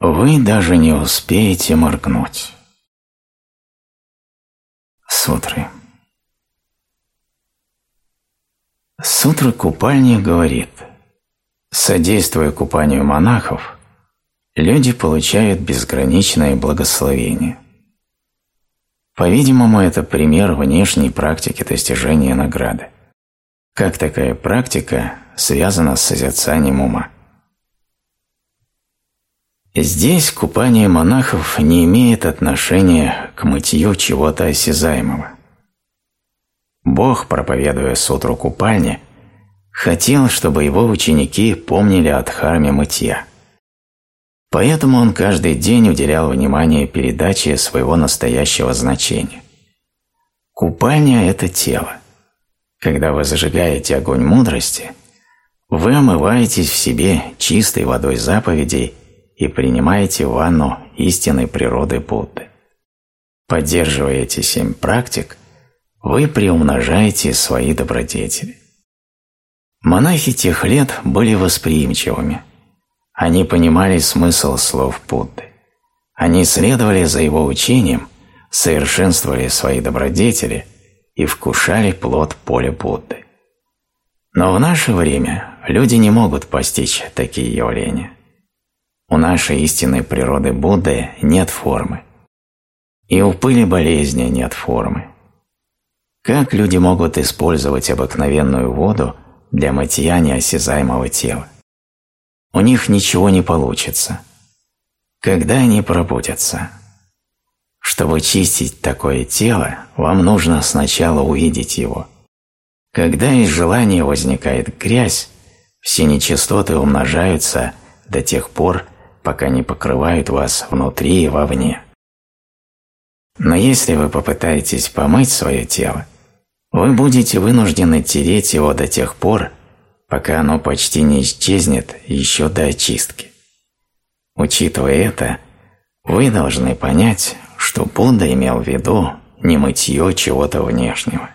вы даже не успеете моргнуть. Сутры Сутра купальни говорит, содействуя купанию монахов, люди получают безграничное благословение. По-видимому, это пример внешней практики достижения награды. Как такая практика связана с созерцанием ума. Здесь купание монахов не имеет отношения к мытью чего-то осязаемого. Бог, проповедуя сутру купальни, хотел, чтобы его ученики помнили о дхарме мытья. Поэтому он каждый день уделял внимание передаче своего настоящего значения. Купальня – это тело. Когда вы зажигаете огонь мудрости, вы омываетесь в себе чистой водой заповедей и принимаете ванну истинной природы Будды. Поддерживая эти семь практик, вы приумножаете свои добродетели. Монахи тех лет были восприимчивыми. Они понимали смысл слов Будды. Они следовали за его учением, совершенствовали свои добродетели и вкушали плод поля Будды. Но в наше время люди не могут постичь такие явления. У нашей истинной природы Будды нет формы. И у пыли болезни нет формы. Как люди могут использовать обыкновенную воду для мытья неосязаемого тела? У них ничего не получится. Когда они пробудятся? Чтобы чистить такое тело, вам нужно сначала увидеть его. Когда из желания возникает грязь, все нечистоты умножаются до тех пор, пока не покрывают вас внутри и вовне. Но если вы попытаетесь помыть свое тело, вы будете вынуждены тереть его до тех пор, пока оно почти не исчезнет еще до очистки. Учитывая это, вы должны понять, что Будда имел в виду не мытье чего-то внешнего.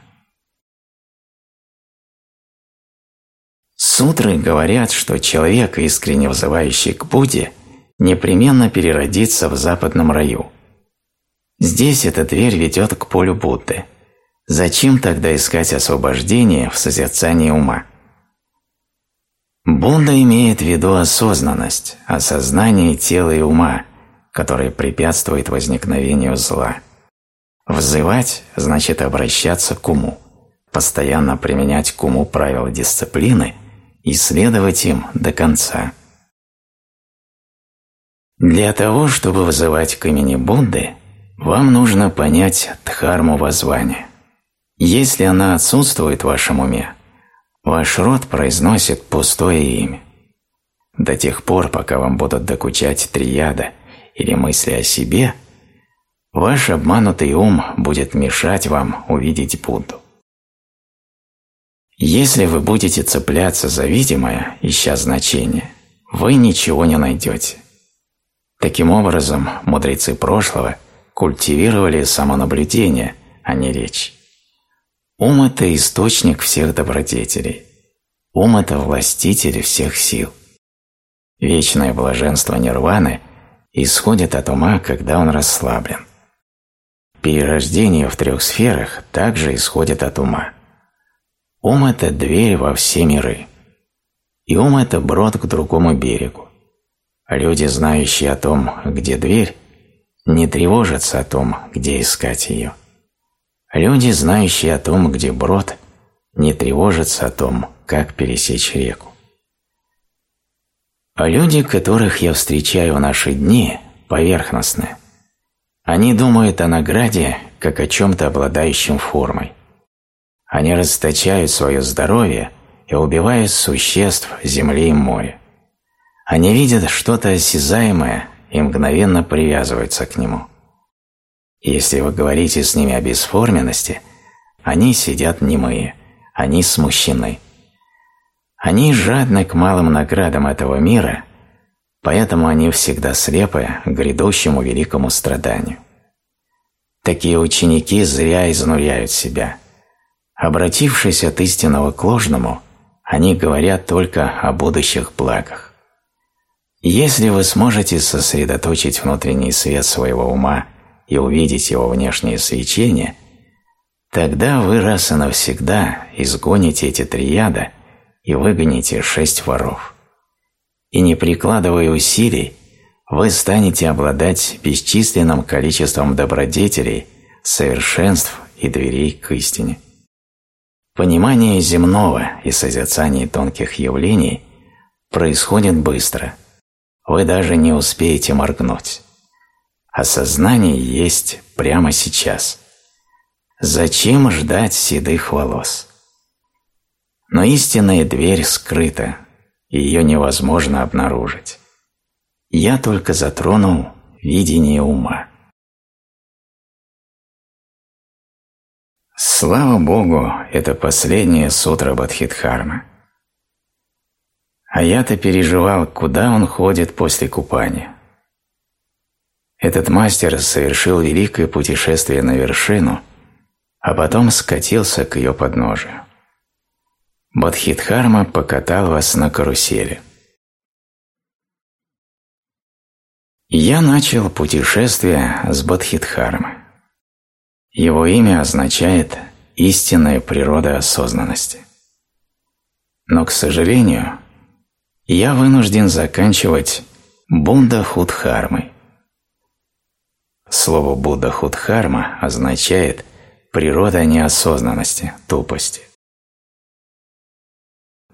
Сутры говорят, что человек, искренне взывающий к Будде, непременно переродится в западном раю. Здесь эта дверь ведет к полю Будды. Зачем тогда искать освобождение в созерцании ума? Будда имеет в виду осознанность, осознание тела и ума, которое препятствует возникновению зла. Взывать значит обращаться к уму, постоянно применять к уму правила дисциплины и следовать им до конца. Для того, чтобы вызывать к имени Будды, вам нужно понять дхарму воззвания. Если она отсутствует в вашем уме, ваш род произносит пустое имя. До тех пор, пока вам будут докучать трияда или мысли о себе, ваш обманутый ум будет мешать вам увидеть Будду. Если вы будете цепляться за видимое, ища значение, вы ничего не найдете. Таким образом, мудрецы прошлого культивировали самонаблюдение, а не речь. Ум – это источник всех добродетелей. Ум – это властитель всех сил. Вечное блаженство нирваны исходит от ума, когда он расслаблен. Перерождение в трех сферах также исходит от ума. Ум – это дверь во все миры. И ум – это брод к другому берегу. Люди, знающие о том, где дверь, не тревожатся о том, где искать ее. Люди, знающие о том, где брод, не тревожатся о том, как пересечь реку. А люди, которых я встречаю в наши дни, поверхностны. Они думают о награде, как о чем-то обладающем формой. Они расточают свое здоровье и убивают существ земли и моря. Они видят что-то осязаемое и мгновенно привязываются к нему. Если вы говорите с ними о бесформенности, они сидят немые, они смущены. Они жадны к малым наградам этого мира, поэтому они всегда слепы к грядущему великому страданию. Такие ученики зря изнуряют себя. Обратившись от истинного к ложному, они говорят только о будущих благах. Если вы сможете сосредоточить внутренний свет своего ума и увидеть его внешнее свечение, тогда вы раз и навсегда изгоните эти три яда и выгоните шесть воров. И не прикладывая усилий, вы станете обладать бесчисленным количеством добродетелей, совершенств и дверей к истине. Понимание земного и созерцание тонких явлений происходит быстро. Вы даже не успеете моргнуть. Осознание есть прямо сейчас. Зачем ждать седых волос? Но истинная дверь скрыта, ее невозможно обнаружить. Я только затронул видение ума. Слава Богу, это последняя сутра Бадхидхарма. А я-то переживал, куда он ходит после купания. Этот мастер совершил великое путешествие на вершину, а потом скатился к ее подножию. Бадхидхарма покатал вас на карусели. Я начал путешествие с Бадхидхармы. Его имя означает «истинная природа осознанности». Но, к сожалению, я вынужден заканчивать Бунда Худхармой. Слово Будда Худхарма означает «природа неосознанности, тупости».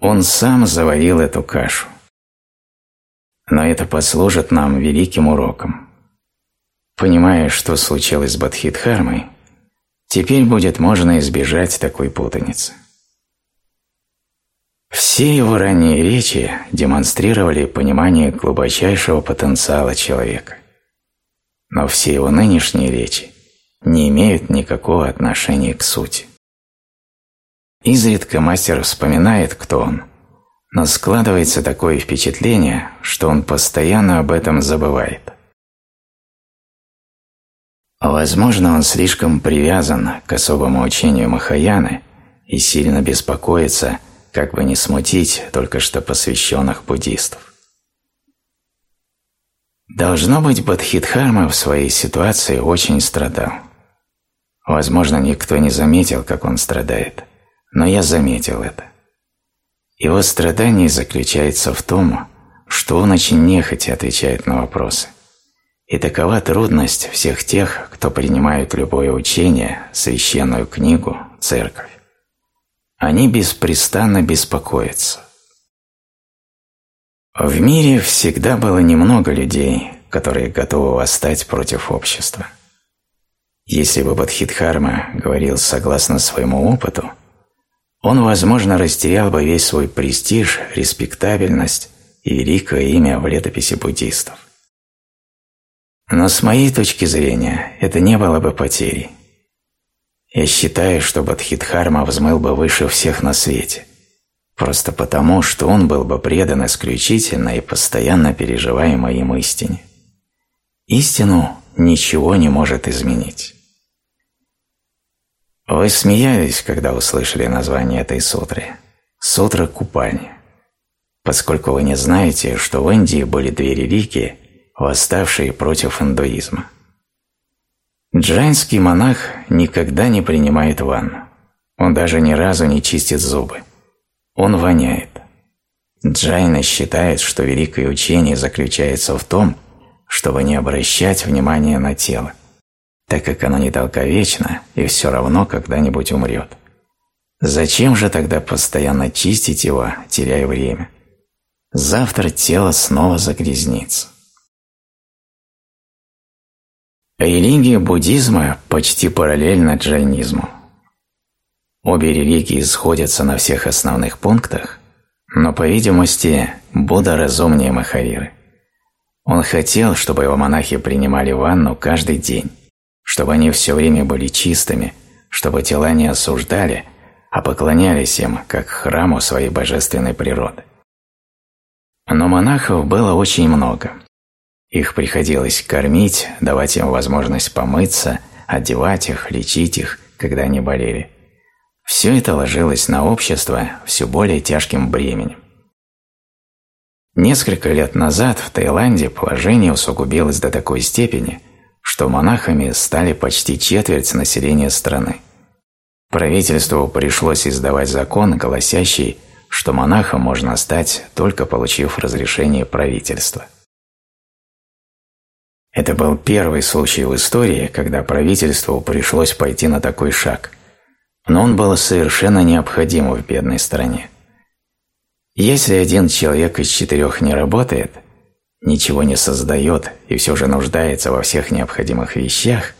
Он сам заварил эту кашу но это послужит нам великим уроком. Понимая, что случилось с Бадхидхармой, теперь будет можно избежать такой путаницы. Все его ранние речи демонстрировали понимание глубочайшего потенциала человека. Но все его нынешние речи не имеют никакого отношения к сути. Изредка мастер вспоминает, кто он, но складывается такое впечатление, что он постоянно об этом забывает. Возможно, он слишком привязан к особому учению Махаяны и сильно беспокоится, как бы не смутить только что посвященных буддистов. Должно быть, Бадхидхарма в своей ситуации очень страдал. Возможно, никто не заметил, как он страдает, но я заметил это. Его страдание заключается в том, что он очень нехотя отвечает на вопросы. И такова трудность всех тех, кто принимает любое учение, священную книгу, церковь. Они беспрестанно беспокоятся. В мире всегда было немного людей, которые готовы восстать против общества. Если бы Бадхидхарма говорил согласно своему опыту, он, возможно, растерял бы весь свой престиж, респектабельность и великое имя в летописи буддистов. Но с моей точки зрения это не было бы потерей. Я считаю, что Бадхидхарма взмыл бы выше всех на свете, просто потому, что он был бы предан исключительно и постоянно переживаемой им истине. Истину ничего не может изменить. Вы смеялись, когда услышали название этой сутры. Сутра купальни. Поскольку вы не знаете, что в Индии были две религии, восставшие против индуизма. Джайнский монах никогда не принимает ванну. Он даже ни разу не чистит зубы. Он воняет. Джайна считает, что великое учение заключается в том, чтобы не обращать внимания на тело так как оно недолговечно и все равно когда-нибудь умрет. Зачем же тогда постоянно чистить его, теряя время? Завтра тело снова загрязнится. Религия буддизма почти параллельна джайнизму. Обе религии сходятся на всех основных пунктах, но, по видимости, Будда разумнее Махавиры. Он хотел, чтобы его монахи принимали ванну каждый день, чтобы они все время были чистыми, чтобы тела не осуждали, а поклонялись им, как храму своей божественной природы. Но монахов было очень много. Их приходилось кормить, давать им возможность помыться, одевать их, лечить их, когда они болели. Все это ложилось на общество все более тяжким бременем. Несколько лет назад в Таиланде положение усугубилось до такой степени, что монахами стали почти четверть населения страны. Правительству пришлось издавать закон, гласящий, что монахом можно стать, только получив разрешение правительства. Это был первый случай в истории, когда правительству пришлось пойти на такой шаг, но он был совершенно необходим в бедной стране. Если один человек из четырех не работает – ничего не создает и все же нуждается во всех необходимых вещах,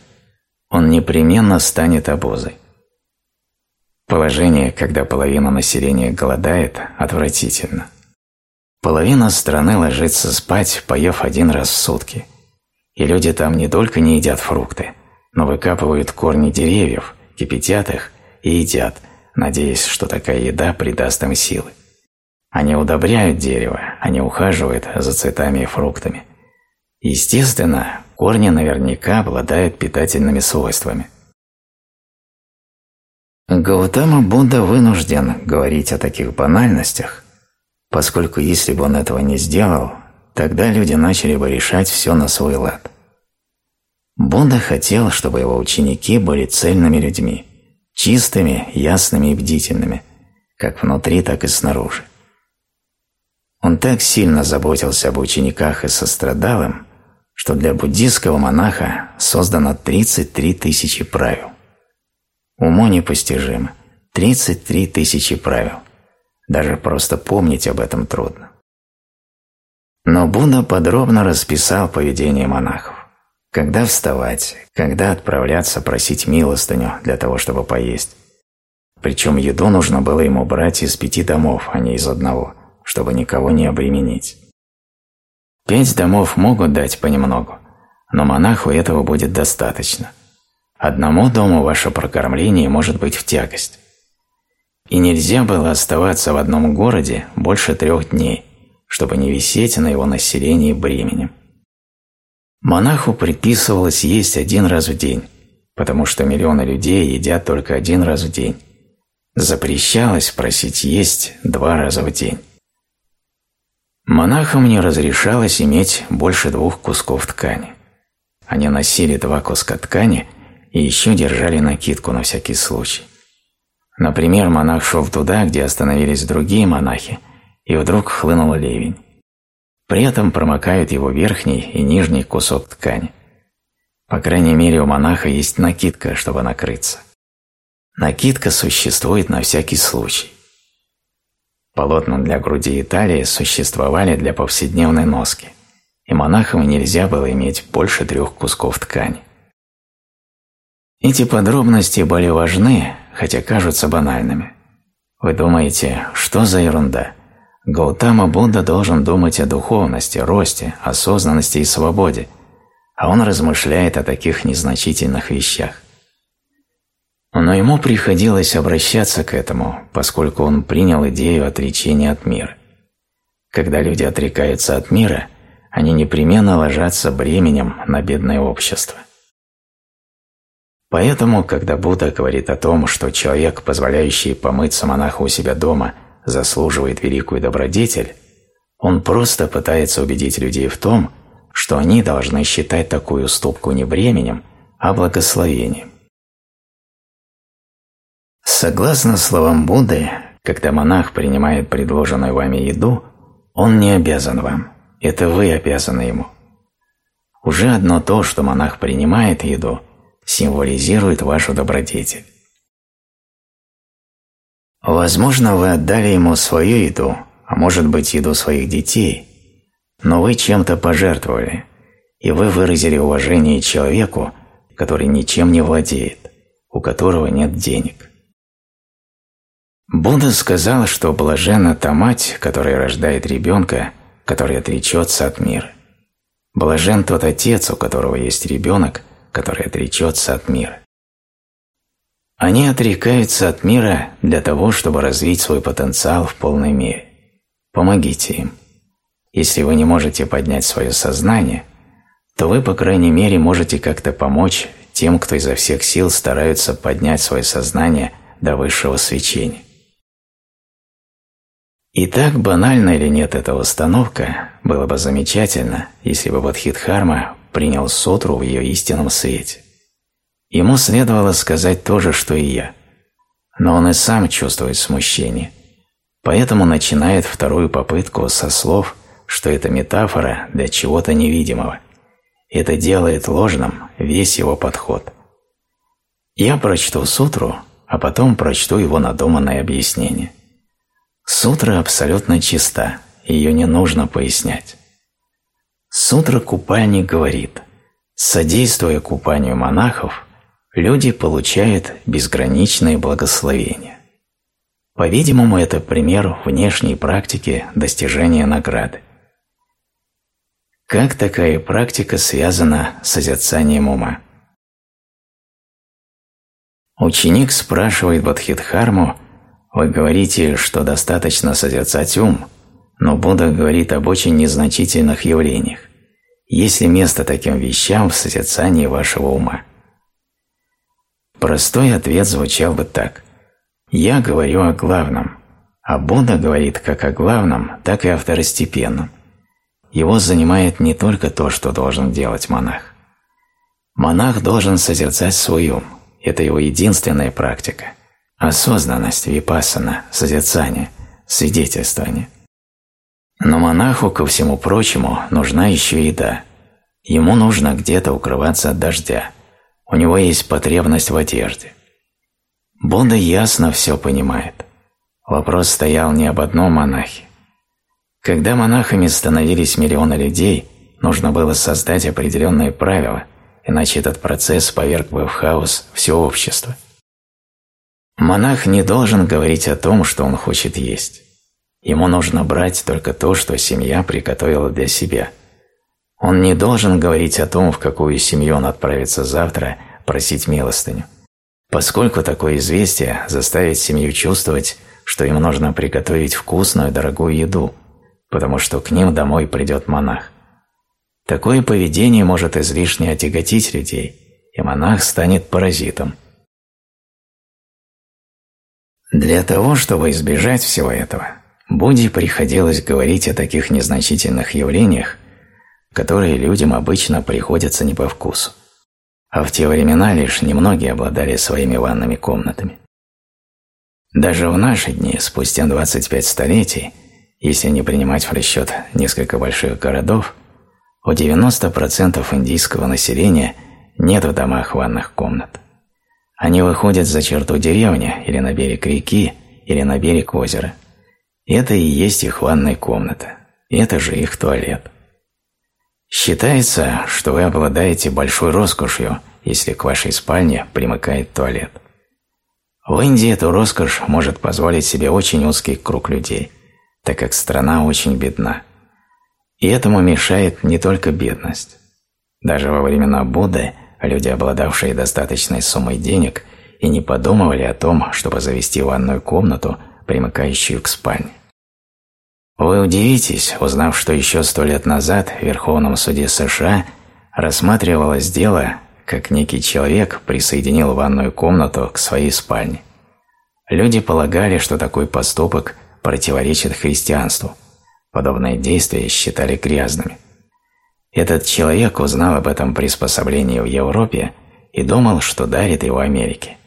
он непременно станет обузой. Положение, когда половина населения голодает, отвратительно. Половина страны ложится спать, поев один раз в сутки. И люди там не только не едят фрукты, но выкапывают корни деревьев, кипятят их и едят, надеясь, что такая еда придаст им силы. Они удобряют дерево, они ухаживают за цветами и фруктами. Естественно, корни наверняка обладают питательными свойствами. Гаутама Будда вынужден говорить о таких банальностях, поскольку если бы он этого не сделал, тогда люди начали бы решать все на свой лад. Будда хотел, чтобы его ученики были цельными людьми, чистыми, ясными и бдительными, как внутри, так и снаружи. Он так сильно заботился об учениках и сострадал им, что для буддийского монаха создано 33 тысячи правил. Уму непостижимо. 33 тысячи правил. Даже просто помнить об этом трудно. Но Будда подробно расписал поведение монахов. Когда вставать, когда отправляться просить милостыню для того, чтобы поесть. Причем еду нужно было ему брать из пяти домов, а не из одного – чтобы никого не обременить. Пять домов могут дать понемногу, но монаху этого будет достаточно. Одному дому ваше прокормление может быть в тягость. И нельзя было оставаться в одном городе больше трех дней, чтобы не висеть на его населении бременем. Монаху предписывалось есть один раз в день, потому что миллионы людей едят только один раз в день. Запрещалось просить есть два раза в день. Монахам не разрешалось иметь больше двух кусков ткани. Они носили два куска ткани и еще держали накидку на всякий случай. Например, монах шел туда, где остановились другие монахи, и вдруг хлынул ливень. При этом промокают его верхний и нижний кусок ткани. По крайней мере, у монаха есть накидка, чтобы накрыться. Накидка существует на всякий случай. Полотна для груди и талии существовали для повседневной носки, и монахам нельзя было иметь больше трех кусков ткани. Эти подробности были важны, хотя кажутся банальными. Вы думаете, что за ерунда? Гаутама Будда должен думать о духовности, росте, осознанности и свободе, а он размышляет о таких незначительных вещах. Но ему приходилось обращаться к этому, поскольку он принял идею отречения от мира. Когда люди отрекаются от мира, они непременно ложатся бременем на бедное общество. Поэтому, когда Будда говорит о том, что человек, позволяющий помыться монаху у себя дома, заслуживает великую добродетель, он просто пытается убедить людей в том, что они должны считать такую уступку не бременем, а благословением. Согласно словам Будды, когда монах принимает предложенную вами еду, он не обязан вам, это вы обязаны ему. Уже одно то, что монах принимает еду, символизирует вашу добродетель. Возможно, вы отдали ему свою еду, а может быть еду своих детей, но вы чем-то пожертвовали, и вы выразили уважение человеку, который ничем не владеет, у которого нет денег. Будда сказал, что блаженна та мать, которая рождает ребенка, который отречется от мира. Блажен тот отец, у которого есть ребенок, который отречется от мира. Они отрекаются от мира для того, чтобы развить свой потенциал в полной мере. Помогите им. Если вы не можете поднять свое сознание, то вы, по крайней мере, можете как-то помочь тем, кто изо всех сил стараются поднять свое сознание до высшего свечения. И так банальна или нет эта установка, было бы замечательно, если бы Бодхидхарма принял сутру в ее истинном свете. Ему следовало сказать то же, что и я. Но он и сам чувствует смущение, поэтому начинает вторую попытку со слов, что это метафора для чего-то невидимого. Это делает ложным весь его подход. Я прочту сутру, а потом прочту его надуманное объяснение. Сутра абсолютно чиста, ее не нужно пояснять. Сутра Купальни говорит, содействуя купанию монахов, люди получают безграничное благословение. По-видимому, это пример внешней практики достижения награды. Как такая практика связана с созерцанием ума? Ученик спрашивает Бодхидхарму, «Вы говорите, что достаточно созерцать ум, но Будда говорит об очень незначительных явлениях. Есть ли место таким вещам в созерцании вашего ума?» Простой ответ звучал бы так. «Я говорю о главном, а Будда говорит как о главном, так и о второстепенном. Его занимает не только то, что должен делать монах. Монах должен созерцать свой ум, это его единственная практика. Осознанность, випассана, созерцание, свидетельствование. Но монаху, ко всему прочему, нужна еще еда. Ему нужно где-то укрываться от дождя, у него есть потребность в одежде. Будда ясно все понимает. Вопрос стоял не об одном монахе. Когда монахами становились миллионы людей, нужно было создать определенные правила, иначе этот процесс поверг бы в хаос все общество. Монах не должен говорить о том, что он хочет есть. Ему нужно брать только то, что семья приготовила для себя – он не должен говорить о том, в какую семью он отправится завтра просить милостыню, поскольку такое известие заставит семью чувствовать, что им нужно приготовить вкусную, дорогую еду, потому что к ним домой придет монах. Такое поведение может излишне отяготить людей, и монах станет паразитом. Для того, чтобы избежать всего этого, Будде приходилось говорить о таких незначительных явлениях, которые людям обычно приходятся не по вкусу. А в те времена лишь немногие обладали своими ванными комнатами. Даже в наши дни, спустя 25 столетий, если не принимать в расчет несколько больших городов, у 90% индийского населения нет в домах ванных комнат. Они выходят за черту деревни или на берег реки, или на берег озера. Это и есть их ванная комната. Это же их туалет. Считается, что вы обладаете большой роскошью, если к вашей спальне примыкает туалет. В Индии эту роскошь может позволить себе очень узкий круг людей, так как страна очень бедна. И этому мешает не только бедность. Даже во времена Будды люди, обладавшие достаточной суммой денег, и не подумывали о том, чтобы завести ванную комнату, примыкающую к спальне. Вы удивитесь, узнав, что еще сто лет назад в Верховном суде США рассматривалось дело, как некий человек присоединил ванную комнату к своей спальне. Люди полагали, что такой поступок противоречит христианству. Подобные действия считали грязными. Этот человек узнал об этом приспособлении в Европе и думал, что дарит его Америке.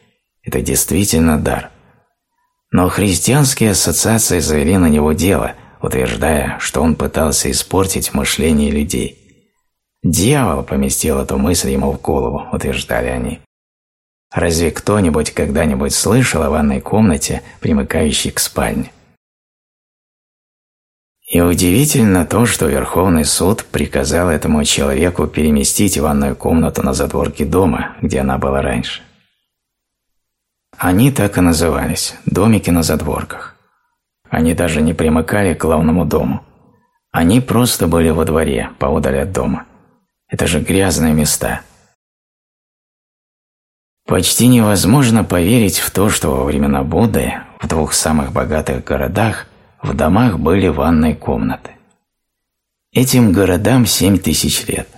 Это действительно дар. Но христианские ассоциации завели на него дело – утверждая, что он пытался испортить мышление людей. «Дьявол поместил эту мысль ему в голову», – утверждали они. Разве кто-нибудь когда-нибудь слышал о ванной комнате, примыкающей к спальне? И удивительно то, что Верховный суд приказал этому человеку переместить ванную комнату на задворки дома, где она была раньше. Они так и назывались – домики на задворках. Они даже не примыкали к главному дому. Они просто были во дворе, поодаль от дома. Это же грязные места. Почти невозможно поверить в то, что во времена Будды в двух самых богатых городах в домах были ванные комнаты. Этим городам семь тысяч лет.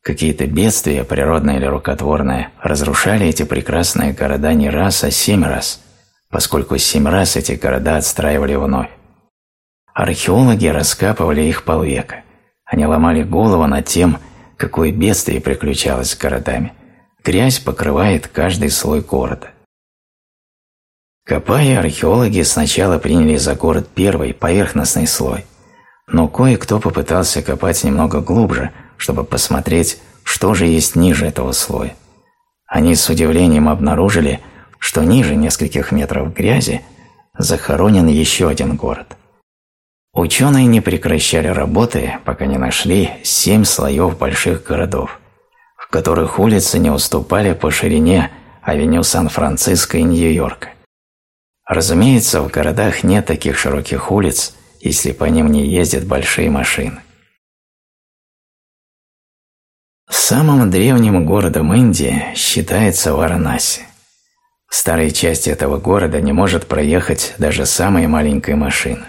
Какие-то бедствия, природные или рукотворные, разрушали эти прекрасные города не раз, а семь раз – поскольку семь раз эти города отстраивали вновь. археологи раскапывали их полвека. Они ломали голову над тем, какое бедствие приключалось с городами. Грязь покрывает каждый слой города. Копая, археологи сначала приняли за город первый, поверхностный слой, но кое-кто попытался копать немного глубже, чтобы посмотреть, что же есть ниже этого слоя. Они с удивлением обнаружили, что ниже нескольких метров грязи захоронен еще один город. Ученые не прекращали работы, пока не нашли семь слоев больших городов, в которых улицы не уступали по ширине авеню Сан-Франциско и Нью-Йорка. Разумеется, в городах нет таких широких улиц, если по ним не ездят большие машины. Самым древним городом Индии считается Варанаси. В старой части этого города не может проехать даже самая маленькая машина.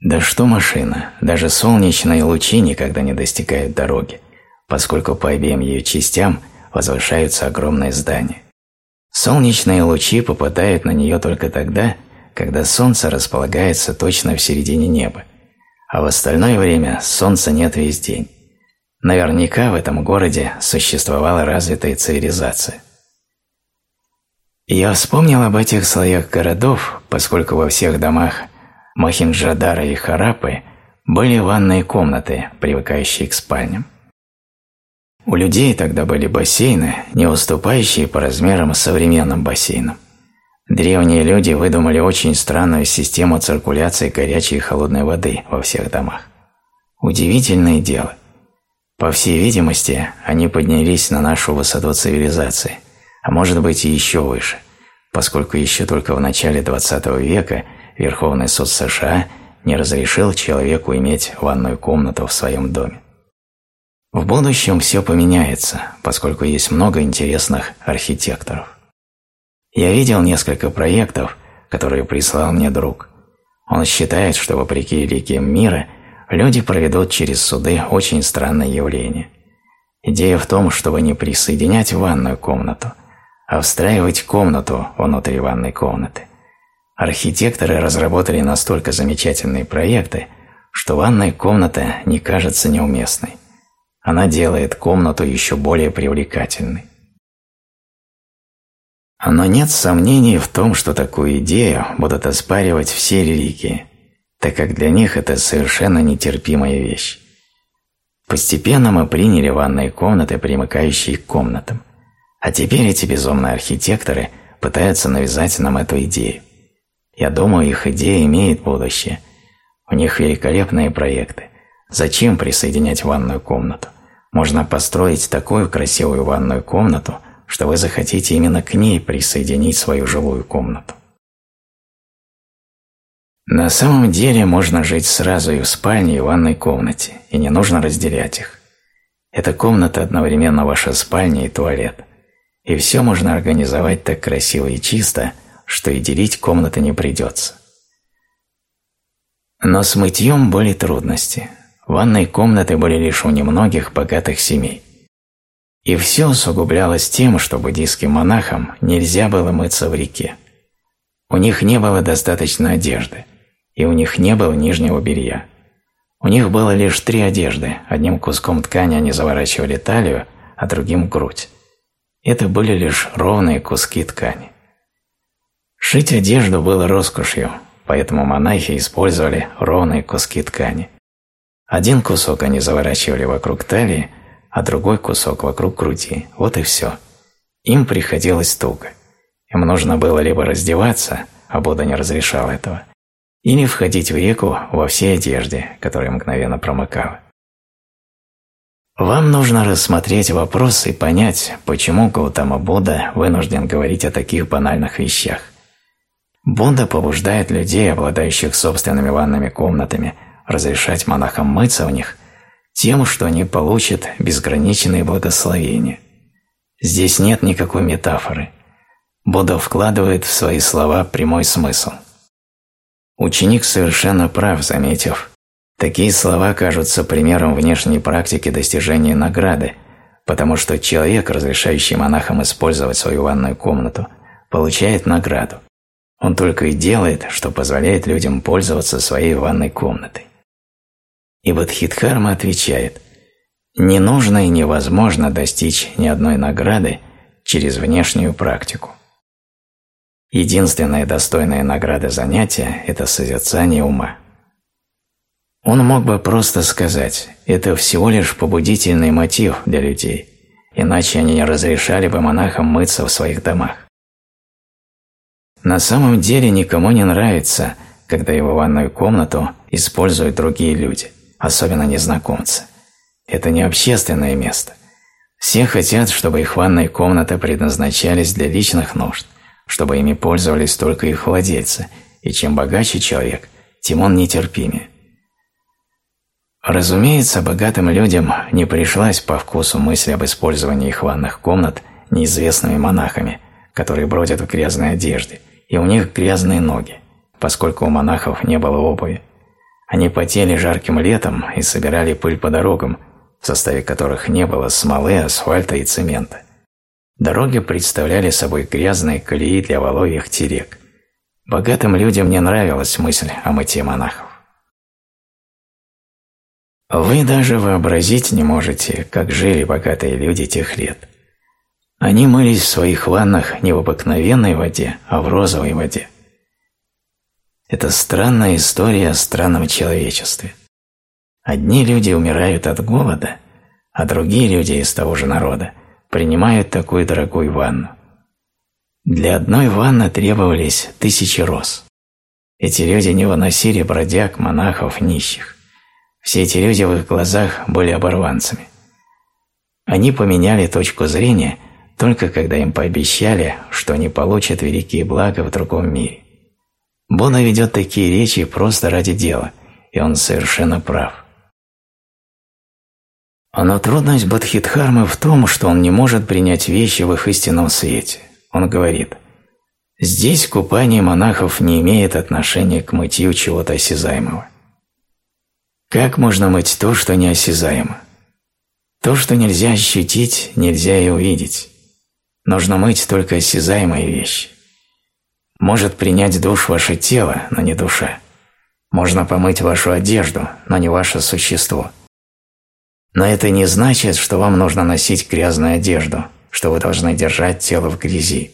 Да что машина, даже солнечные лучи никогда не достигают дороги, поскольку по обеим ее частям возвышаются огромные здания. Солнечные лучи попадают на нее только тогда, когда Солнце располагается точно в середине неба, а в остальное время Солнца нет весь день. Наверняка в этом городе существовала развитая цивилизация. Я вспомнил об этих слоях городов, поскольку во всех домах Махинджадара и Харапы были ванные комнаты, привыкающие к спальням. У людей тогда были бассейны, не уступающие по размерам современным бассейнам. Древние люди выдумали очень странную систему циркуляции горячей и холодной воды во всех домах. Удивительное дело. По всей видимости, они поднялись на нашу высоту цивилизации, а может быть и еще выше, поскольку еще только в начале XX века Верховный суд США не разрешил человеку иметь ванную комнату в своем доме. В будущем все поменяется, поскольку есть много интересных архитекторов. Я видел несколько проектов, которые прислал мне друг. Он считает, что вопреки религиям мира, люди проведут через суды очень странное явление. Идея в том, чтобы не присоединять ванную комнату, а встраивать комнату внутри ванной комнаты. Архитекторы разработали настолько замечательные проекты, что ванная комната не кажется неуместной она делает комнату еще более привлекательной. Но нет сомнений в том, что такую идею будут оспаривать все религии, так как для них это совершенно нетерпимая вещь. Постепенно мы приняли ванные комнаты, примыкающие к комнатам, а теперь эти безумные архитекторы пытаются навязать нам эту идею. Я думаю, их идея имеет будущее. У них великолепные проекты. Зачем присоединять ванную комнату? Можно построить такую красивую ванную комнату, что вы захотите именно к ней присоединить свою жилую комнату. На самом деле можно жить сразу и в спальне, и в ванной комнате, и не нужно разделять их. Эта комната одновременно ваша спальня и туалет. И все можно организовать так красиво и чисто, что и делить комнаты не придется. Но с мытьем были трудности – Ванные комнаты были лишь у немногих богатых семей. И все усугублялось тем, что буддийским монахам нельзя было мыться в реке. У них не было достаточно одежды, и у них не было нижнего белья. У них было лишь три одежды, одним куском ткани они заворачивали талию, а другим – грудь. Это были лишь ровные куски ткани. Шить одежду было роскошью, поэтому монахи использовали ровные куски ткани. Один кусок они заворачивали вокруг талии, а другой кусок вокруг груди. Вот и все. Им приходилось туго. Им нужно было либо раздеваться, а Будда не разрешал этого, или входить в реку во всей одежде, которая мгновенно промыкала. Вам нужно рассмотреть вопрос и понять, почему Гаутама Будда вынужден говорить о таких банальных вещах. Будда побуждает людей, обладающих собственными ванными комнатами, разрешать монахам мыться в них тем, что они получат безграничные благословения. Здесь нет никакой метафоры. Будда вкладывает в свои слова прямой смысл. Ученик совершенно прав, заметив, такие слова кажутся примером внешней практики достижения награды, потому что человек, разрешающий монахам использовать свою ванную комнату, получает награду. Он только и делает, что позволяет людям пользоваться своей ванной комнатой. И Бодхидхарма отвечает, не нужно и невозможно достичь ни одной награды через внешнюю практику. Единственная достойная награда занятия – это созерцание ума. Он мог бы просто сказать, это всего лишь побудительный мотив для людей, иначе они не разрешали бы монахам мыться в своих домах. На самом деле никому не нравится, когда его ванную комнату используют другие люди, особенно незнакомцы. Это не общественное место. Все хотят, чтобы их ванные комнаты предназначались для личных нужд, чтобы ими пользовались только их владельцы, и чем богаче человек, тем он нетерпимее. Разумеется, богатым людям не пришлась по вкусу мысль об использовании их ванных комнат неизвестными монахами, которые бродят в грязной одежде, и у них грязные ноги, поскольку у монахов не было обуви. Они потели жарким летом и собирали пыль по дорогам, в составе которых не было смолы, асфальта и цемента. Дороги представляли собой грязные колеи для воловьих телег. Богатым людям не нравилась мысль о мытье монахов. Вы даже вообразить не можете, как жили богатые люди тех лет. Они мылись в своих ваннах не в обыкновенной воде, а в розовой воде. Это странная история о странном человечестве. Одни люди умирают от голода, а другие люди из того же народа принимают такую дорогую ванну. Для одной ванны требовались тысячи роз. Эти люди не выносили бродяг, монахов, нищих. Все эти люди в их глазах были оборванцами. Они поменяли точку зрения только когда им пообещали, что они получат великие блага в другом мире. Будда ведет такие речи просто ради дела, и он совершенно прав. Но трудность Бодхидхармы в том, что он не может принять вещи в их истинном свете. Он говорит, «Здесь купание монахов не имеет отношения к мытью чего-то осязаемого». Как можно мыть то, что неосязаемо? То, что нельзя ощутить, нельзя и увидеть. Нужно мыть только осязаемые вещи. Может принять душ ваше тело, но не душа. Можно помыть вашу одежду, но не ваше существо – но это не значит, что вам нужно носить грязную одежду, что вы должны держать тело в грязи.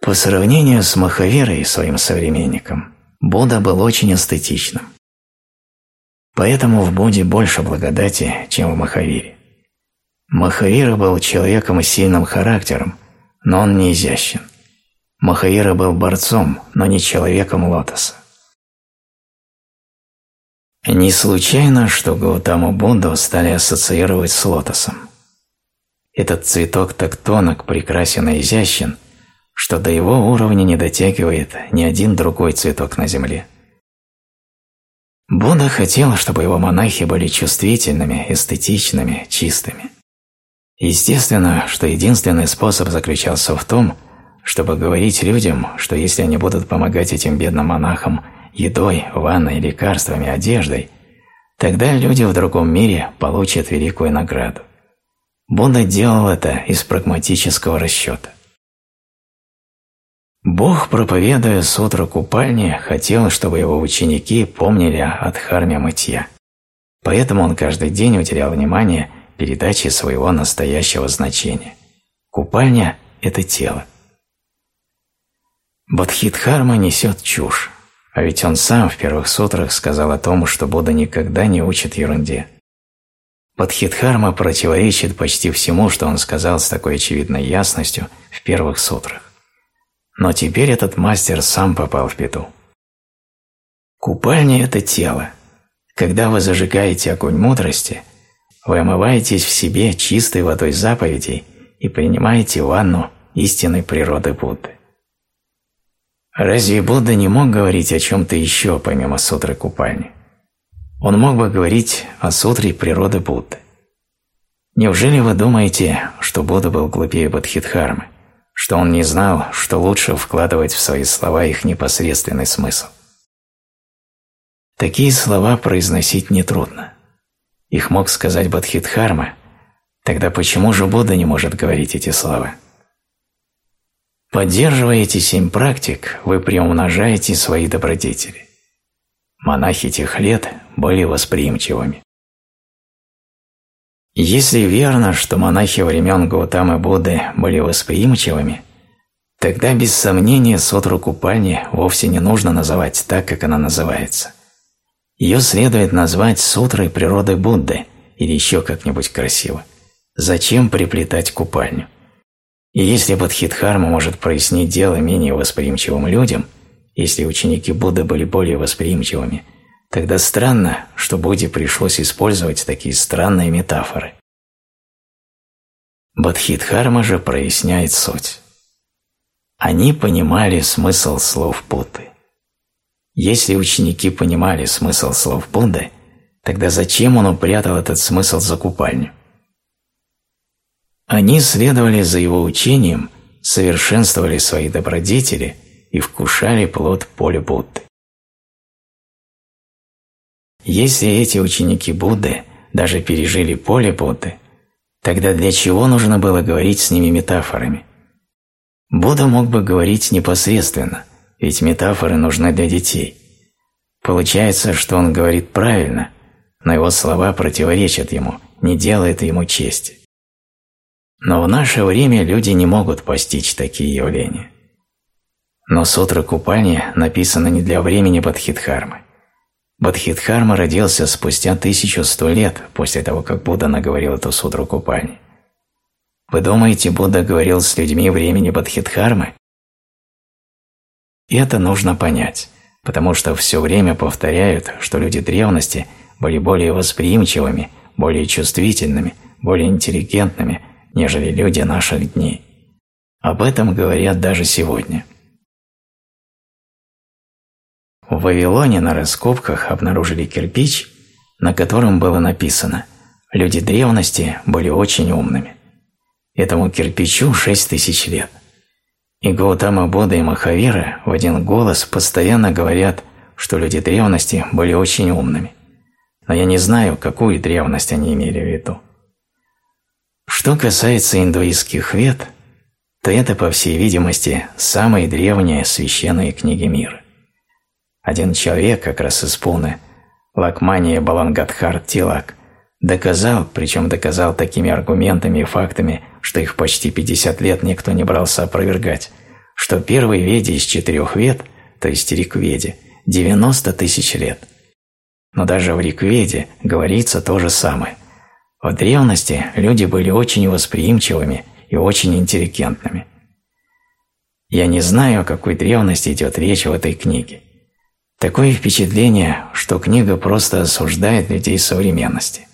По сравнению с Махавирой, своим современником, Будда был очень эстетичным. Поэтому в Будде больше благодати, чем в Махавире. Махавира был человеком с сильным характером, но он не изящен. Махавира был борцом, но не человеком лотоса. Не случайно, что Гаутаму Будду стали ассоциировать с лотосом. Этот цветок так тонок, прекрасен и изящен, что до его уровня не дотягивает ни один другой цветок на земле. Будда хотел, чтобы его монахи были чувствительными, эстетичными, чистыми. Естественно, что единственный способ заключался в том, чтобы говорить людям, что если они будут помогать этим бедным монахам – едой, ванной, лекарствами, одеждой, тогда люди в другом мире получат великую награду. Будда делал это из прагматического расчета. Бог, проповедуя сутру купальни, хотел, чтобы его ученики помнили о дхарме мытья. Поэтому он каждый день уделял внимание передаче своего настоящего значения. Купальня – это тело. Бодхидхарма несет чушь. А ведь он сам в первых сутрах сказал о том, что Будда никогда не учит ерунде. Падхидхарма противоречит почти всему, что он сказал с такой очевидной ясностью в первых сутрах. Но теперь этот мастер сам попал в беду. Купальня – это тело. Когда вы зажигаете огонь мудрости, вы омываетесь в себе чистой водой заповедей и принимаете ванну истинной природы Будды. Разве Будда не мог говорить о чем-то еще, помимо сутры купальни? Он мог бы говорить о сутре природы Будды. Неужели вы думаете, что Будда был глупее Бодхидхармы, что он не знал, что лучше вкладывать в свои слова их непосредственный смысл? Такие слова произносить нетрудно. Их мог сказать Бодхидхарма, тогда почему же Будда не может говорить эти слова? Поддерживая эти семь практик, вы приумножаете свои добродетели. Монахи тех лет были восприимчивыми. Если верно, что монахи времен Гаутамы Будды были восприимчивыми, тогда без сомнения сутру купальни вовсе не нужно называть так, как она называется. Ее следует назвать сутрой природы Будды или еще как-нибудь красиво. Зачем приплетать купальню? И если Бодхидхарма может прояснить дело менее восприимчивым людям, если ученики Будды были более восприимчивыми, тогда странно, что Будде пришлось использовать такие странные метафоры. Бодхидхарма же проясняет суть. Они понимали смысл слов Будды. Если ученики понимали смысл слов Будды, тогда зачем он упрятал этот смысл за купальню? Они следовали за его учением, совершенствовали свои добродетели и вкушали плод поля Будды. Если эти ученики Будды даже пережили поле Будды, тогда для чего нужно было говорить с ними метафорами? Будда мог бы говорить непосредственно, ведь метафоры нужны для детей. Получается, что он говорит правильно, но его слова противоречат ему, не делают ему чести. Но в наше время люди не могут постичь такие явления. Но сутра купания написана не для времени Бадхидхармы. Бадхидхарма родился спустя 1100 лет после того, как Будда наговорил эту сутру купания. Вы думаете, Будда говорил с людьми времени Бадхидхармы? И это нужно понять, потому что все время повторяют, что люди древности были более восприимчивыми, более чувствительными, более интеллигентными, нежели люди наших дней. Об этом говорят даже сегодня. В Вавилоне на раскопках обнаружили кирпич, на котором было написано «Люди древности были очень умными». Этому кирпичу шесть тысяч лет. И Гаутама Будда и Махавира в один голос постоянно говорят, что люди древности были очень умными. Но я не знаю, какую древность они имели в виду. Что касается индуистских вед, то это, по всей видимости, самые древние священные книги мира. Один человек, как раз из Пуны, Лакмания Балангадхар Тилак, доказал, причем доказал такими аргументами и фактами, что их почти 50 лет никто не брался опровергать, что первый веде из четырех вед, то есть Рикведе, 90 тысяч лет. Но даже в Рикведе говорится то же самое – в древности люди были очень восприимчивыми и очень интеллигентными. Я не знаю, о какой древности идет речь в этой книге. Такое впечатление, что книга просто осуждает людей современности.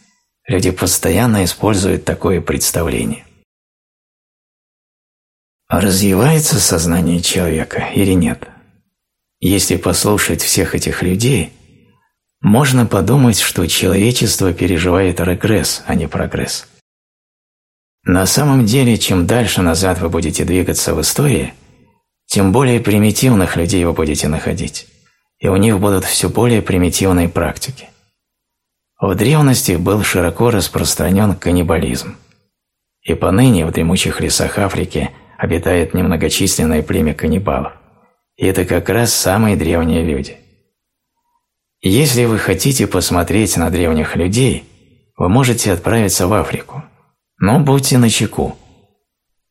Люди постоянно используют такое представление. Развивается сознание человека или нет? Если послушать всех этих людей – можно подумать, что человечество переживает регресс, а не прогресс. На самом деле, чем дальше назад вы будете двигаться в истории, тем более примитивных людей вы будете находить, и у них будут все более примитивные практики. В древности был широко распространен каннибализм, и поныне в дремучих лесах Африки обитает немногочисленное племя каннибалов, и это как раз самые древние люди. Если вы хотите посмотреть на древних людей, вы можете отправиться в Африку. Но будьте начеку.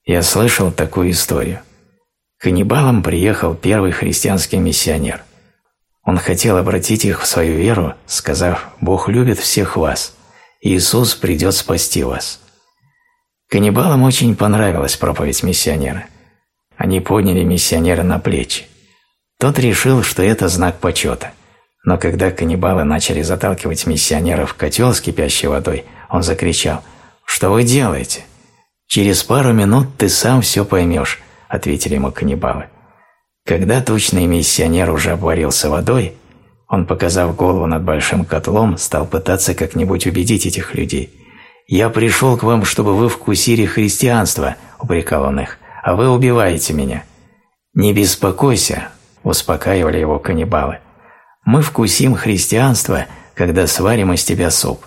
Я слышал такую историю. К каннибалам приехал первый христианский миссионер. Он хотел обратить их в свою веру, сказав «Бог любит всех вас, Иисус придет спасти вас». Каннибалам очень понравилась проповедь миссионера. Они подняли миссионера на плечи. Тот решил, что это знак почета – но когда каннибалы начали заталкивать миссионеров в котел с кипящей водой, он закричал «Что вы делаете?» «Через пару минут ты сам все поймешь», – ответили ему каннибалы. Когда тучный миссионер уже обварился водой, он, показав голову над большим котлом, стал пытаться как-нибудь убедить этих людей. «Я пришел к вам, чтобы вы вкусили христианство», – упрекал он их, – «а вы убиваете меня». «Не беспокойся», – успокаивали его каннибалы. Мы вкусим христианство, когда сварим из тебя суп.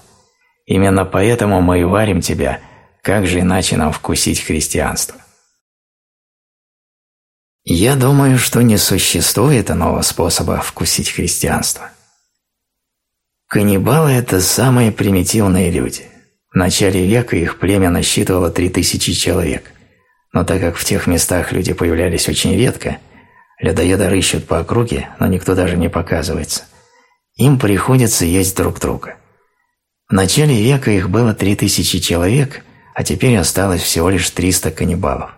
Именно поэтому мы и варим тебя, как же иначе нам вкусить христианство? Я думаю, что не существует иного способа вкусить христианство. Каннибалы – это самые примитивные люди. В начале века их племя насчитывало 3000 человек, но так как в тех местах люди появлялись очень редко, людоеды рыщут по округе, но никто даже не показывается, им приходится есть друг друга. В начале века их было 3000 человек, а теперь осталось всего лишь 300 каннибалов.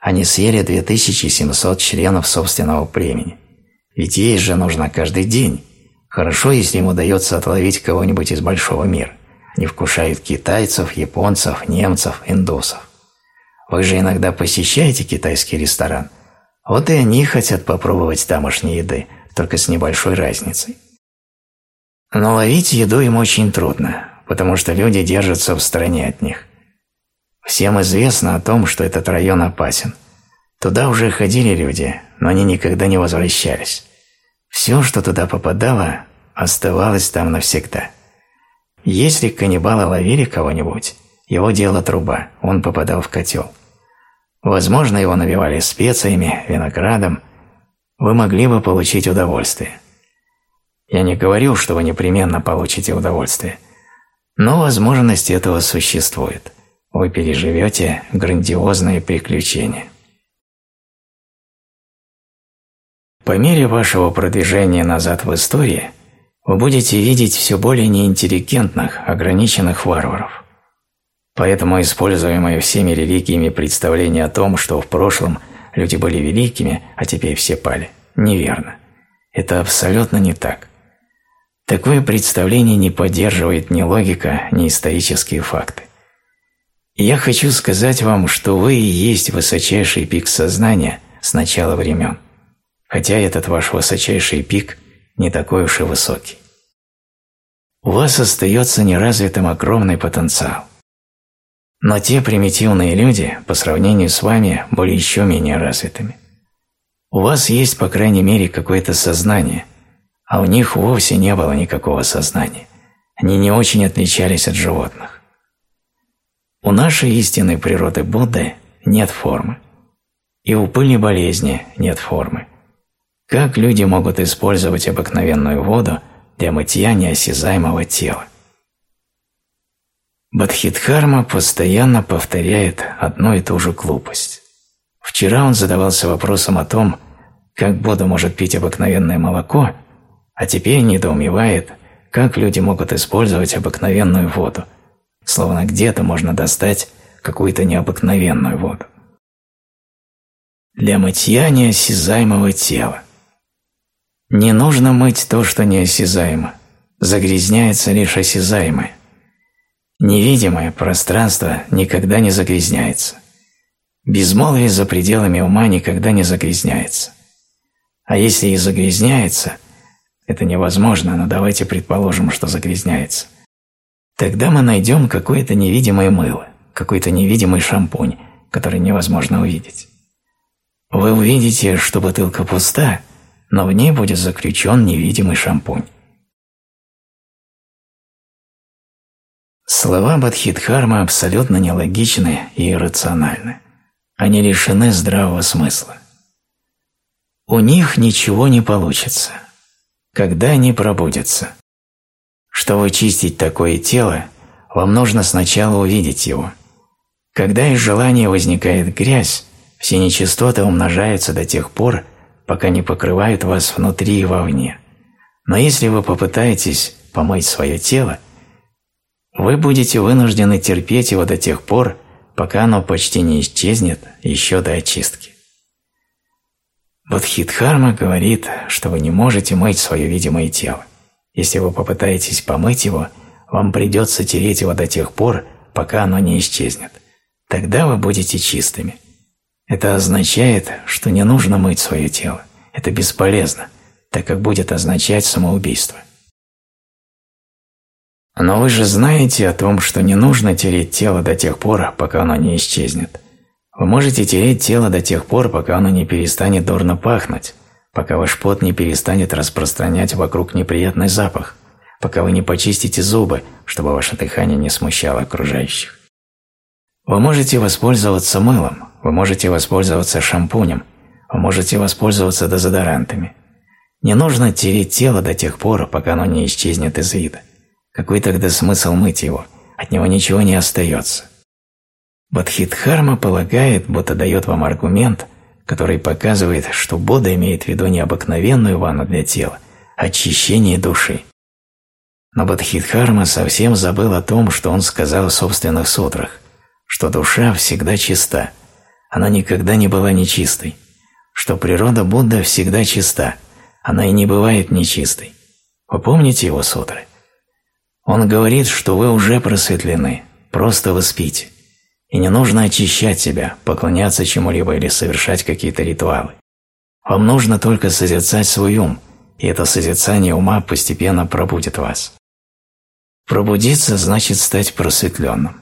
Они съели 2700 членов собственного племени. Ведь есть же нужно каждый день. Хорошо, если им удается отловить кого-нибудь из большого мира. Они вкушают китайцев, японцев, немцев, индусов. Вы же иногда посещаете китайский ресторан. Вот и они хотят попробовать тамошней еды, только с небольшой разницей. Но ловить еду им очень трудно, потому что люди держатся в стороне от них. Всем известно о том, что этот район опасен. Туда уже ходили люди, но они никогда не возвращались. Все, что туда попадало, оставалось там навсегда. Если каннибалы ловили кого-нибудь, его дело труба, он попадал в котел. Возможно, его набивали специями, виноградом. Вы могли бы получить удовольствие. Я не говорил, что вы непременно получите удовольствие, но возможность этого существует. Вы переживете грандиозные приключения. По мере вашего продвижения назад в истории вы будете видеть все более неинтеллигентных, ограниченных варваров. Поэтому используемое всеми религиями представление о том, что в прошлом люди были великими, а теперь все пали, неверно. Это абсолютно не так. Такое представление не поддерживает ни логика, ни исторические факты. Я хочу сказать вам, что вы и есть высочайший пик сознания с начала времен, хотя этот ваш высочайший пик не такой уж и высокий. У вас остается неразвитым огромный потенциал. Но те примитивные люди, по сравнению с вами, были еще менее развитыми. У вас есть, по крайней мере, какое-то сознание, а у них вовсе не было никакого сознания. Они не очень отличались от животных. У нашей истинной природы Будды нет формы. И у пыли болезни нет формы. Как люди могут использовать обыкновенную воду для мытья неосязаемого тела? Бадхидхарма постоянно повторяет одну и ту же глупость. Вчера он задавался вопросом о том, как Будда может пить обыкновенное молоко – а теперь недоумевает, как люди могут использовать обыкновенную воду, словно где-то можно достать какую-то необыкновенную воду. Для мытья неосязаемого тела. Не нужно мыть то, что неосязаемо, загрязняется лишь осязаемое. Невидимое пространство никогда не загрязняется. Безмолвие за пределами ума никогда не загрязняется. А если и загрязняется – это невозможно, но давайте предположим, что загрязняется. Тогда мы найдем какое-то невидимое мыло, какой-то невидимый шампунь, который невозможно увидеть. Вы увидите, что бутылка пуста, но в ней будет заключен невидимый шампунь. Слова Бадхидхармы абсолютно нелогичны и иррациональны. Они лишены здравого смысла. У них ничего не получится – когда они пробудятся. Чтобы чистить такое тело, вам нужно сначала увидеть его. Когда из желания возникает грязь, все нечистоты умножаются до тех пор, пока не покрывают вас внутри и вовне. Но если вы попытаетесь помыть свое тело, вы будете вынуждены терпеть его до тех пор, пока оно почти не исчезнет еще до очистки. Бодхидхарма говорит, что вы не можете мыть свое видимое тело. Если вы попытаетесь помыть его, вам придется тереть его до тех пор, пока оно не исчезнет. Тогда вы будете чистыми. Это означает, что не нужно мыть свое тело. Это бесполезно, так как будет означать самоубийство. Но вы же знаете о том, что не нужно тереть тело до тех пор, пока оно не исчезнет. Вы можете тереть тело до тех пор, пока оно не перестанет дурно пахнуть, пока ваш пот не перестанет распространять вокруг неприятный запах, пока вы не почистите зубы, чтобы ваше дыхание не смущало окружающих. Вы можете воспользоваться мылом, вы можете воспользоваться шампунем, вы можете воспользоваться дезодорантами. Не нужно тереть тело до тех пор, пока оно не исчезнет из вида. Какой тогда смысл мыть его? От него ничего не остается. Бадхидхарма полагает, будто дает вам аргумент, который показывает, что Будда имеет в виду не обыкновенную ванну для тела, а очищение души. Но Бадхидхарма совсем забыл о том, что он сказал в собственных сутрах, что душа всегда чиста, она никогда не была нечистой, что природа Будда всегда чиста, она и не бывает нечистой. Вы помните его сутры? Он говорит, что вы уже просветлены, просто вы спите. И не нужно очищать себя, поклоняться чему-либо или совершать какие-то ритуалы. Вам нужно только созерцать свой ум, и это созерцание ума постепенно пробудет вас. Пробудиться значит стать просветленным.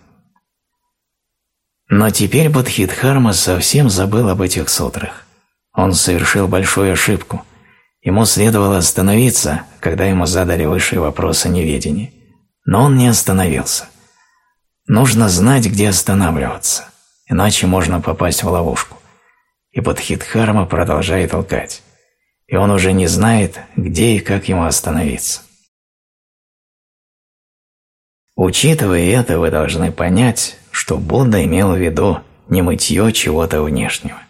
Но теперь Бодхидхарма совсем забыл об этих сутрах. Он совершил большую ошибку. Ему следовало остановиться, когда ему задали высшие вопросы неведения. Но он не остановился. Нужно знать, где останавливаться, иначе можно попасть в ловушку. И Бодхидхарма продолжает толкать. И он уже не знает, где и как ему остановиться. Учитывая это, вы должны понять, что Будда имел в виду не мытье чего-то внешнего.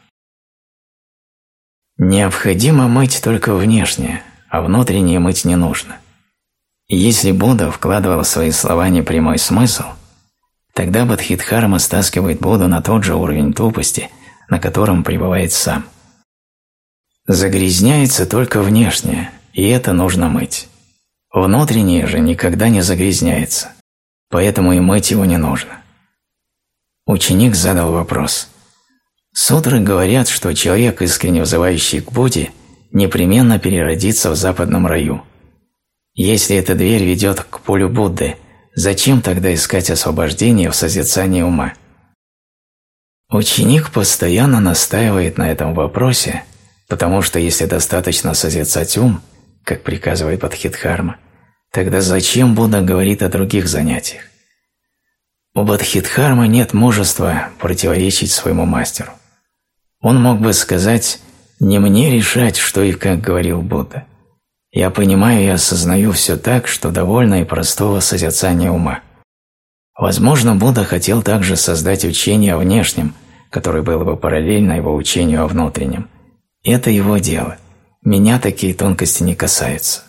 Необходимо мыть только внешнее, а внутреннее мыть не нужно. И если Будда вкладывал в свои слова непрямой смысл – Тогда Бадхидхарма стаскивает Будду на тот же уровень тупости, на котором пребывает сам. Загрязняется только внешнее, и это нужно мыть. Внутреннее же никогда не загрязняется, поэтому и мыть его не нужно. Ученик задал вопрос. Сутры говорят, что человек, искренне взывающий к Будде, непременно переродится в западном раю. Если эта дверь ведет к полю Будды – Зачем тогда искать освобождение в созерцании ума? Ученик постоянно настаивает на этом вопросе, потому что если достаточно созерцать ум, как приказывает Бадхидхарма, тогда зачем Будда говорит о других занятиях? У Бадхидхарма нет мужества противоречить своему мастеру. Он мог бы сказать «не мне решать, что и как говорил Будда». Я понимаю и осознаю все так, что довольно и простого созерцания ума. Возможно, Будда хотел также создать учение о внешнем, которое было бы параллельно его учению о внутреннем. Это его дело. Меня такие тонкости не касаются.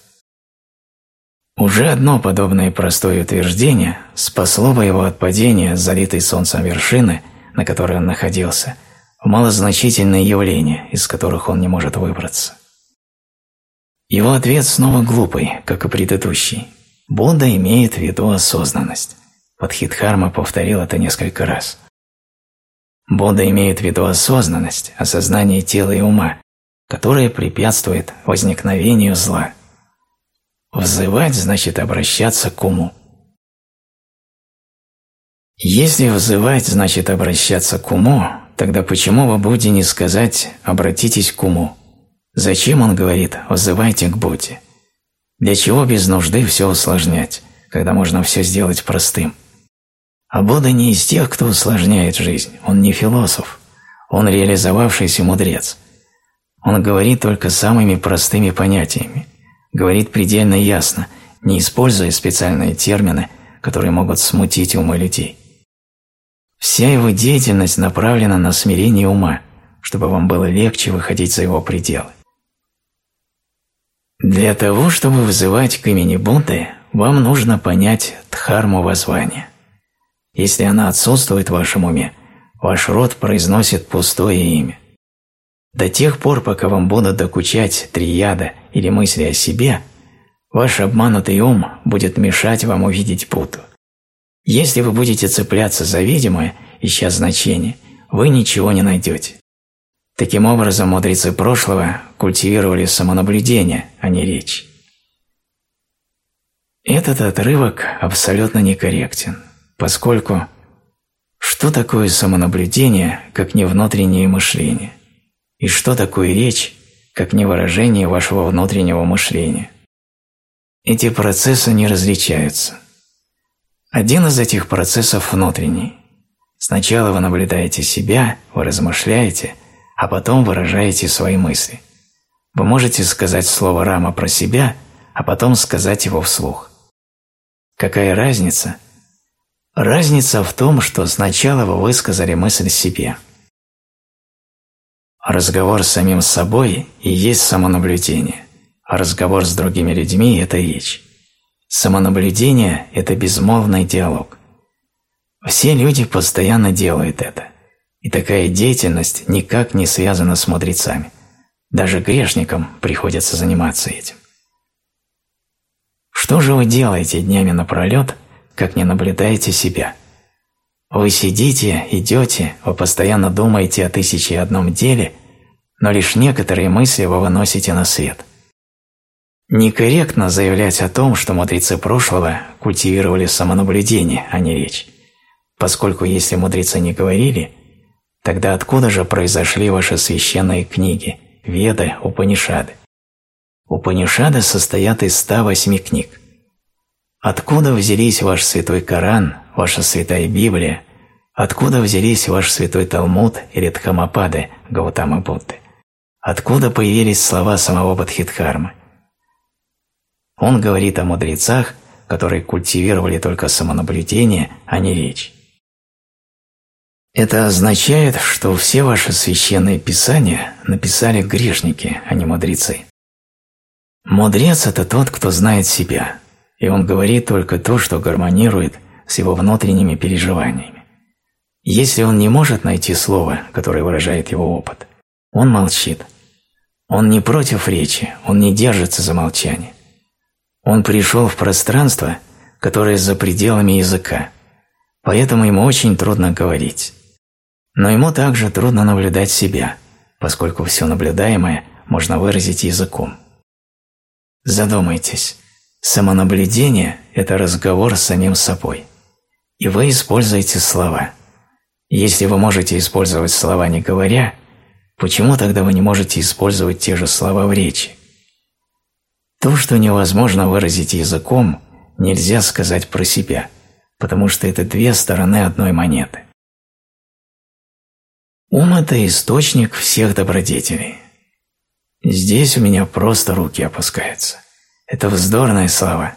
Уже одно подобное простое утверждение спасло бы его от падения с залитой солнцем вершины, на которой он находился, в малозначительные явления, из которых он не может выбраться. Его ответ снова глупый, как и предыдущий. Будда имеет в виду осознанность. Падхидхарма повторил это несколько раз. Будда имеет в виду осознанность, осознание тела и ума, которое препятствует возникновению зла. Взывать значит обращаться к уму. Если взывать значит обращаться к уму, тогда почему в Будде не сказать «обратитесь к уму»? Зачем он говорит «взывайте к Будде»? Для чего без нужды все усложнять, когда можно все сделать простым? А Будда не из тех, кто усложняет жизнь, он не философ, он реализовавшийся мудрец. Он говорит только самыми простыми понятиями, говорит предельно ясно, не используя специальные термины, которые могут смутить умы людей. Вся его деятельность направлена на смирение ума, чтобы вам было легче выходить за его пределы. Для того, чтобы вызывать к имени Будды, вам нужно понять дхарму воззвания. Если она отсутствует в вашем уме, ваш род произносит пустое имя. До тех пор, пока вам будут докучать трияда или мысли о себе, ваш обманутый ум будет мешать вам увидеть Будду. Если вы будете цепляться за видимое, ища значение, вы ничего не найдете. Таким образом, мудрецы прошлого культивировали самонаблюдение, а не речь. Этот отрывок абсолютно некорректен, поскольку что такое самонаблюдение, как не внутреннее мышление? И что такое речь, как не выражение вашего внутреннего мышления? Эти процессы не различаются. Один из этих процессов внутренний. Сначала вы наблюдаете себя, вы размышляете – а потом выражаете свои мысли. Вы можете сказать слово «рама» про себя, а потом сказать его вслух. Какая разница? Разница в том, что сначала вы высказали мысль себе. Разговор с самим собой и есть самонаблюдение, а разговор с другими людьми – это речь. Самонаблюдение – это безмолвный диалог. Все люди постоянно делают это, и такая деятельность никак не связана с мудрецами. Даже грешникам приходится заниматься этим. Что же вы делаете днями напролет, как не наблюдаете себя? Вы сидите, идете, вы постоянно думаете о тысяче и одном деле, но лишь некоторые мысли вы выносите на свет. Некорректно заявлять о том, что мудрецы прошлого культивировали самонаблюдение, а не речь, поскольку если мудрецы не говорили, тогда откуда же произошли ваши священные книги, Веды, Упанишады? Упанишады состоят из 108 книг. Откуда взялись ваш святой Коран, ваша святая Библия, откуда взялись ваш святой Талмуд или Дхамапады Гаутамы Будды? Откуда появились слова самого Бадхидхармы? Он говорит о мудрецах, которые культивировали только самонаблюдение, а не речь. Это означает, что все ваши священные писания написали грешники, а не мудрецы. Мудрец – это тот, кто знает себя, и он говорит только то, что гармонирует с его внутренними переживаниями. Если он не может найти слово, которое выражает его опыт, он молчит. Он не против речи, он не держится за молчание. Он пришел в пространство, которое за пределами языка, поэтому ему очень трудно говорить. Но ему также трудно наблюдать себя, поскольку все наблюдаемое можно выразить языком. Задумайтесь, самонаблюдение – это разговор с самим собой. И вы используете слова. Если вы можете использовать слова не говоря, почему тогда вы не можете использовать те же слова в речи? То, что невозможно выразить языком, нельзя сказать про себя, потому что это две стороны одной монеты. Ум – это источник всех добродетелей – Здесь у меня просто руки опускаются. Это вздорные слова.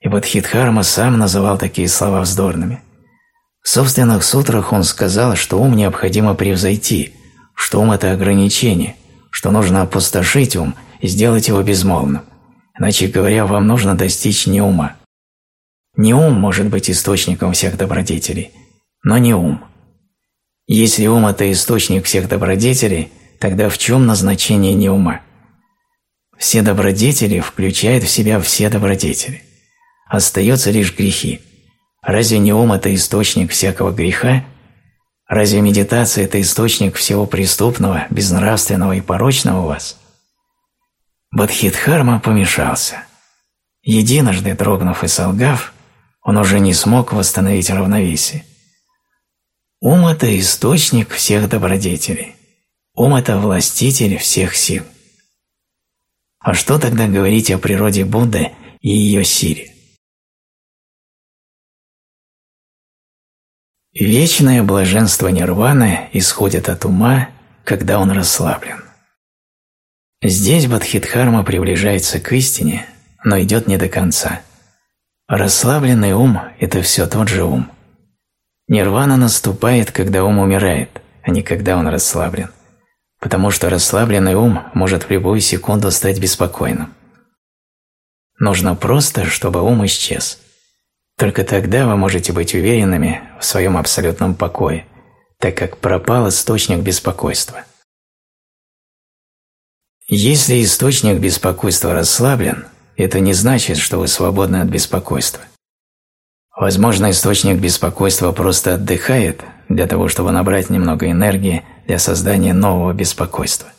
И Бодхидхарма сам называл такие слова вздорными. В собственных сутрах он сказал, что ум необходимо превзойти, что ум – это ограничение, что нужно опустошить ум и сделать его безмолвным. Иначе говоря, вам нужно достичь не ума. Не ум может быть источником всех добродетелей, но не ум. Если ум – это источник всех добродетелей – тогда в чем назначение не ума? Все добродетели включают в себя все добродетели. Остаются лишь грехи. Разве не ум – это источник всякого греха? Разве медитация – это источник всего преступного, безнравственного и порочного у вас? Бадхидхарма помешался. Единожды дрогнув и солгав, он уже не смог восстановить равновесие. Ум – это источник всех добродетелей. Ум – это властитель всех сил. А что тогда говорить о природе Будды и ее силе? Вечное блаженство нирваны исходит от ума, когда он расслаблен. Здесь Бадхидхарма приближается к истине, но идет не до конца. Расслабленный ум – это все тот же ум. Нирвана наступает, когда ум умирает, а не когда он расслаблен потому что расслабленный ум может в любую секунду стать беспокойным. Нужно просто, чтобы ум исчез. Только тогда вы можете быть уверенными в своем абсолютном покое, так как пропал источник беспокойства. Если источник беспокойства расслаблен, это не значит, что вы свободны от беспокойства. Возможно, источник беспокойства просто отдыхает для того, чтобы набрать немного энергии для создания нового беспокойства.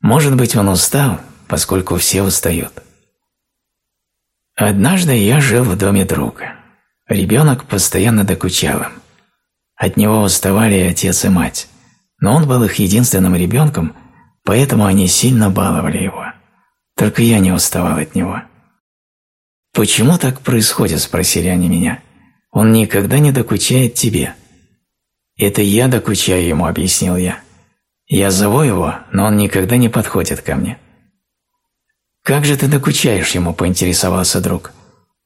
Может быть, он устал, поскольку все устают. Однажды я жил в доме друга. Ребенок постоянно докучал им. От него уставали отец и мать, но он был их единственным ребенком, поэтому они сильно баловали его. Только я не уставал от него. «Почему так происходит?» – спросили они меня. «Он никогда не докучает тебе». «Это я докучаю ему», – объяснил я. Я зову его, но он никогда не подходит ко мне. «Как же ты докучаешь ему?» – поинтересовался друг.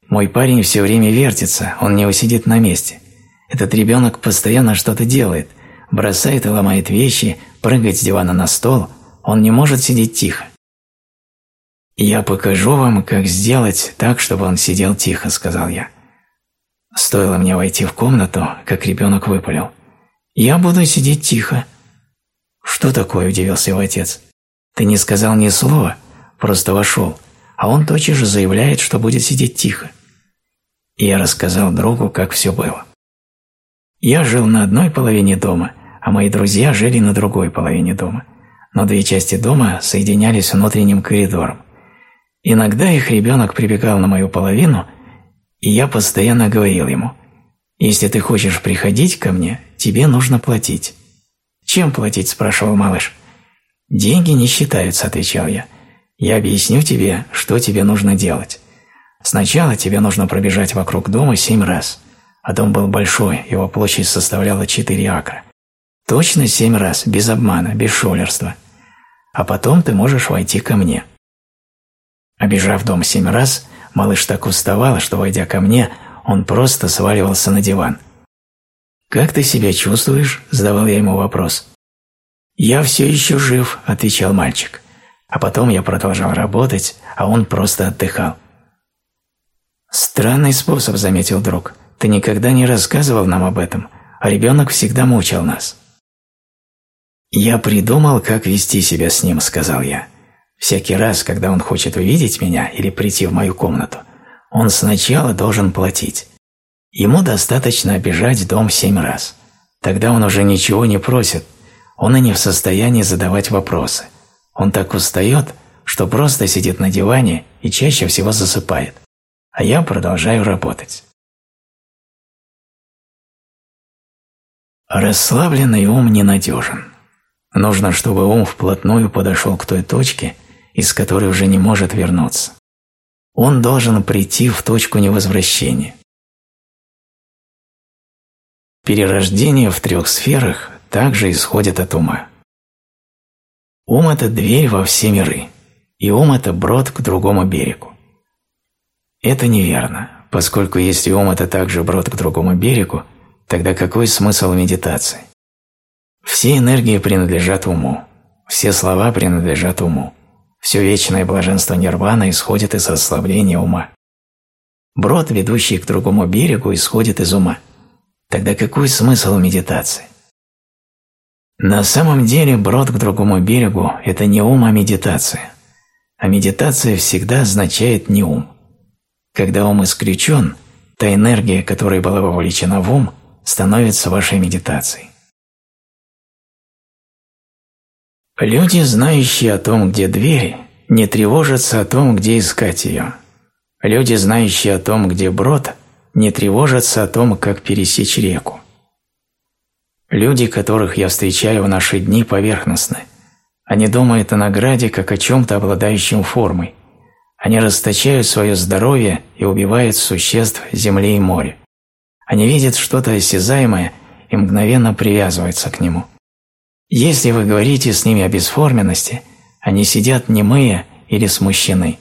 «Мой парень все время вертится, он не усидит на месте. Этот ребенок постоянно что-то делает, бросает и ломает вещи, прыгает с дивана на стол, он не может сидеть тихо». «Я покажу вам, как сделать так, чтобы он сидел тихо», – сказал я. Стоило мне войти в комнату, как ребенок выпалил. «Я буду сидеть тихо». «Что такое?» – удивился его отец. «Ты не сказал ни слова, просто вошел, а он тотчас же заявляет, что будет сидеть тихо». И я рассказал другу, как все было. Я жил на одной половине дома, а мои друзья жили на другой половине дома, но две части дома соединялись внутренним коридором. Иногда их ребенок прибегал на мою половину, и я постоянно говорил ему, «Если ты хочешь приходить ко мне, тебе нужно платить». «Чем платить?» – спрашивал малыш. «Деньги не считаются», – отвечал я. «Я объясню тебе, что тебе нужно делать. Сначала тебе нужно пробежать вокруг дома семь раз, а дом был большой, его площадь составляла четыре акра. Точно семь раз, без обмана, без шулерства. А потом ты можешь войти ко мне». Обежав дом семь раз, малыш так уставал, что, войдя ко мне, он просто сваливался на диван. «Как ты себя чувствуешь?» – задавал я ему вопрос. «Я все еще жив», – отвечал мальчик. А потом я продолжал работать, а он просто отдыхал. «Странный способ», – заметил друг. «Ты никогда не рассказывал нам об этом, а ребенок всегда мучил нас». «Я придумал, как вести себя с ним», – сказал я. «Всякий раз, когда он хочет увидеть меня или прийти в мою комнату, он сначала должен платить. Ему достаточно обижать дом семь раз. Тогда он уже ничего не просит, он и не в состоянии задавать вопросы. Он так устает, что просто сидит на диване и чаще всего засыпает. А я продолжаю работать. Расслабленный ум ненадежен. Нужно, чтобы ум вплотную подошел к той точке, из которой уже не может вернуться. Он должен прийти в точку невозвращения. Перерождение в трех сферах также исходит от ума. Ум – это дверь во все миры, и ум – это брод к другому берегу. Это неверно, поскольку если ум – это также брод к другому берегу, тогда какой смысл медитации? Все энергии принадлежат уму, все слова принадлежат уму, все вечное блаженство нирвана исходит из ослабления ума. Брод, ведущий к другому берегу, исходит из ума – Тогда какой смысл медитации? На самом деле брод к другому берегу – это не ум, а медитация. А медитация всегда означает не ум. Когда ум исключен, та энергия, которая была вовлечена в ум, становится вашей медитацией. Люди, знающие о том, где дверь, не тревожатся о том, где искать ее. Люди, знающие о том, где брод – не тревожатся о том, как пересечь реку. Люди, которых я встречаю в наши дни, поверхностны. Они думают о награде, как о чем-то обладающем формой. Они расточают свое здоровье и убивают существ земли и моря. Они видят что-то осязаемое и мгновенно привязываются к нему. Если вы говорите с ними о бесформенности, они сидят немые или смущены.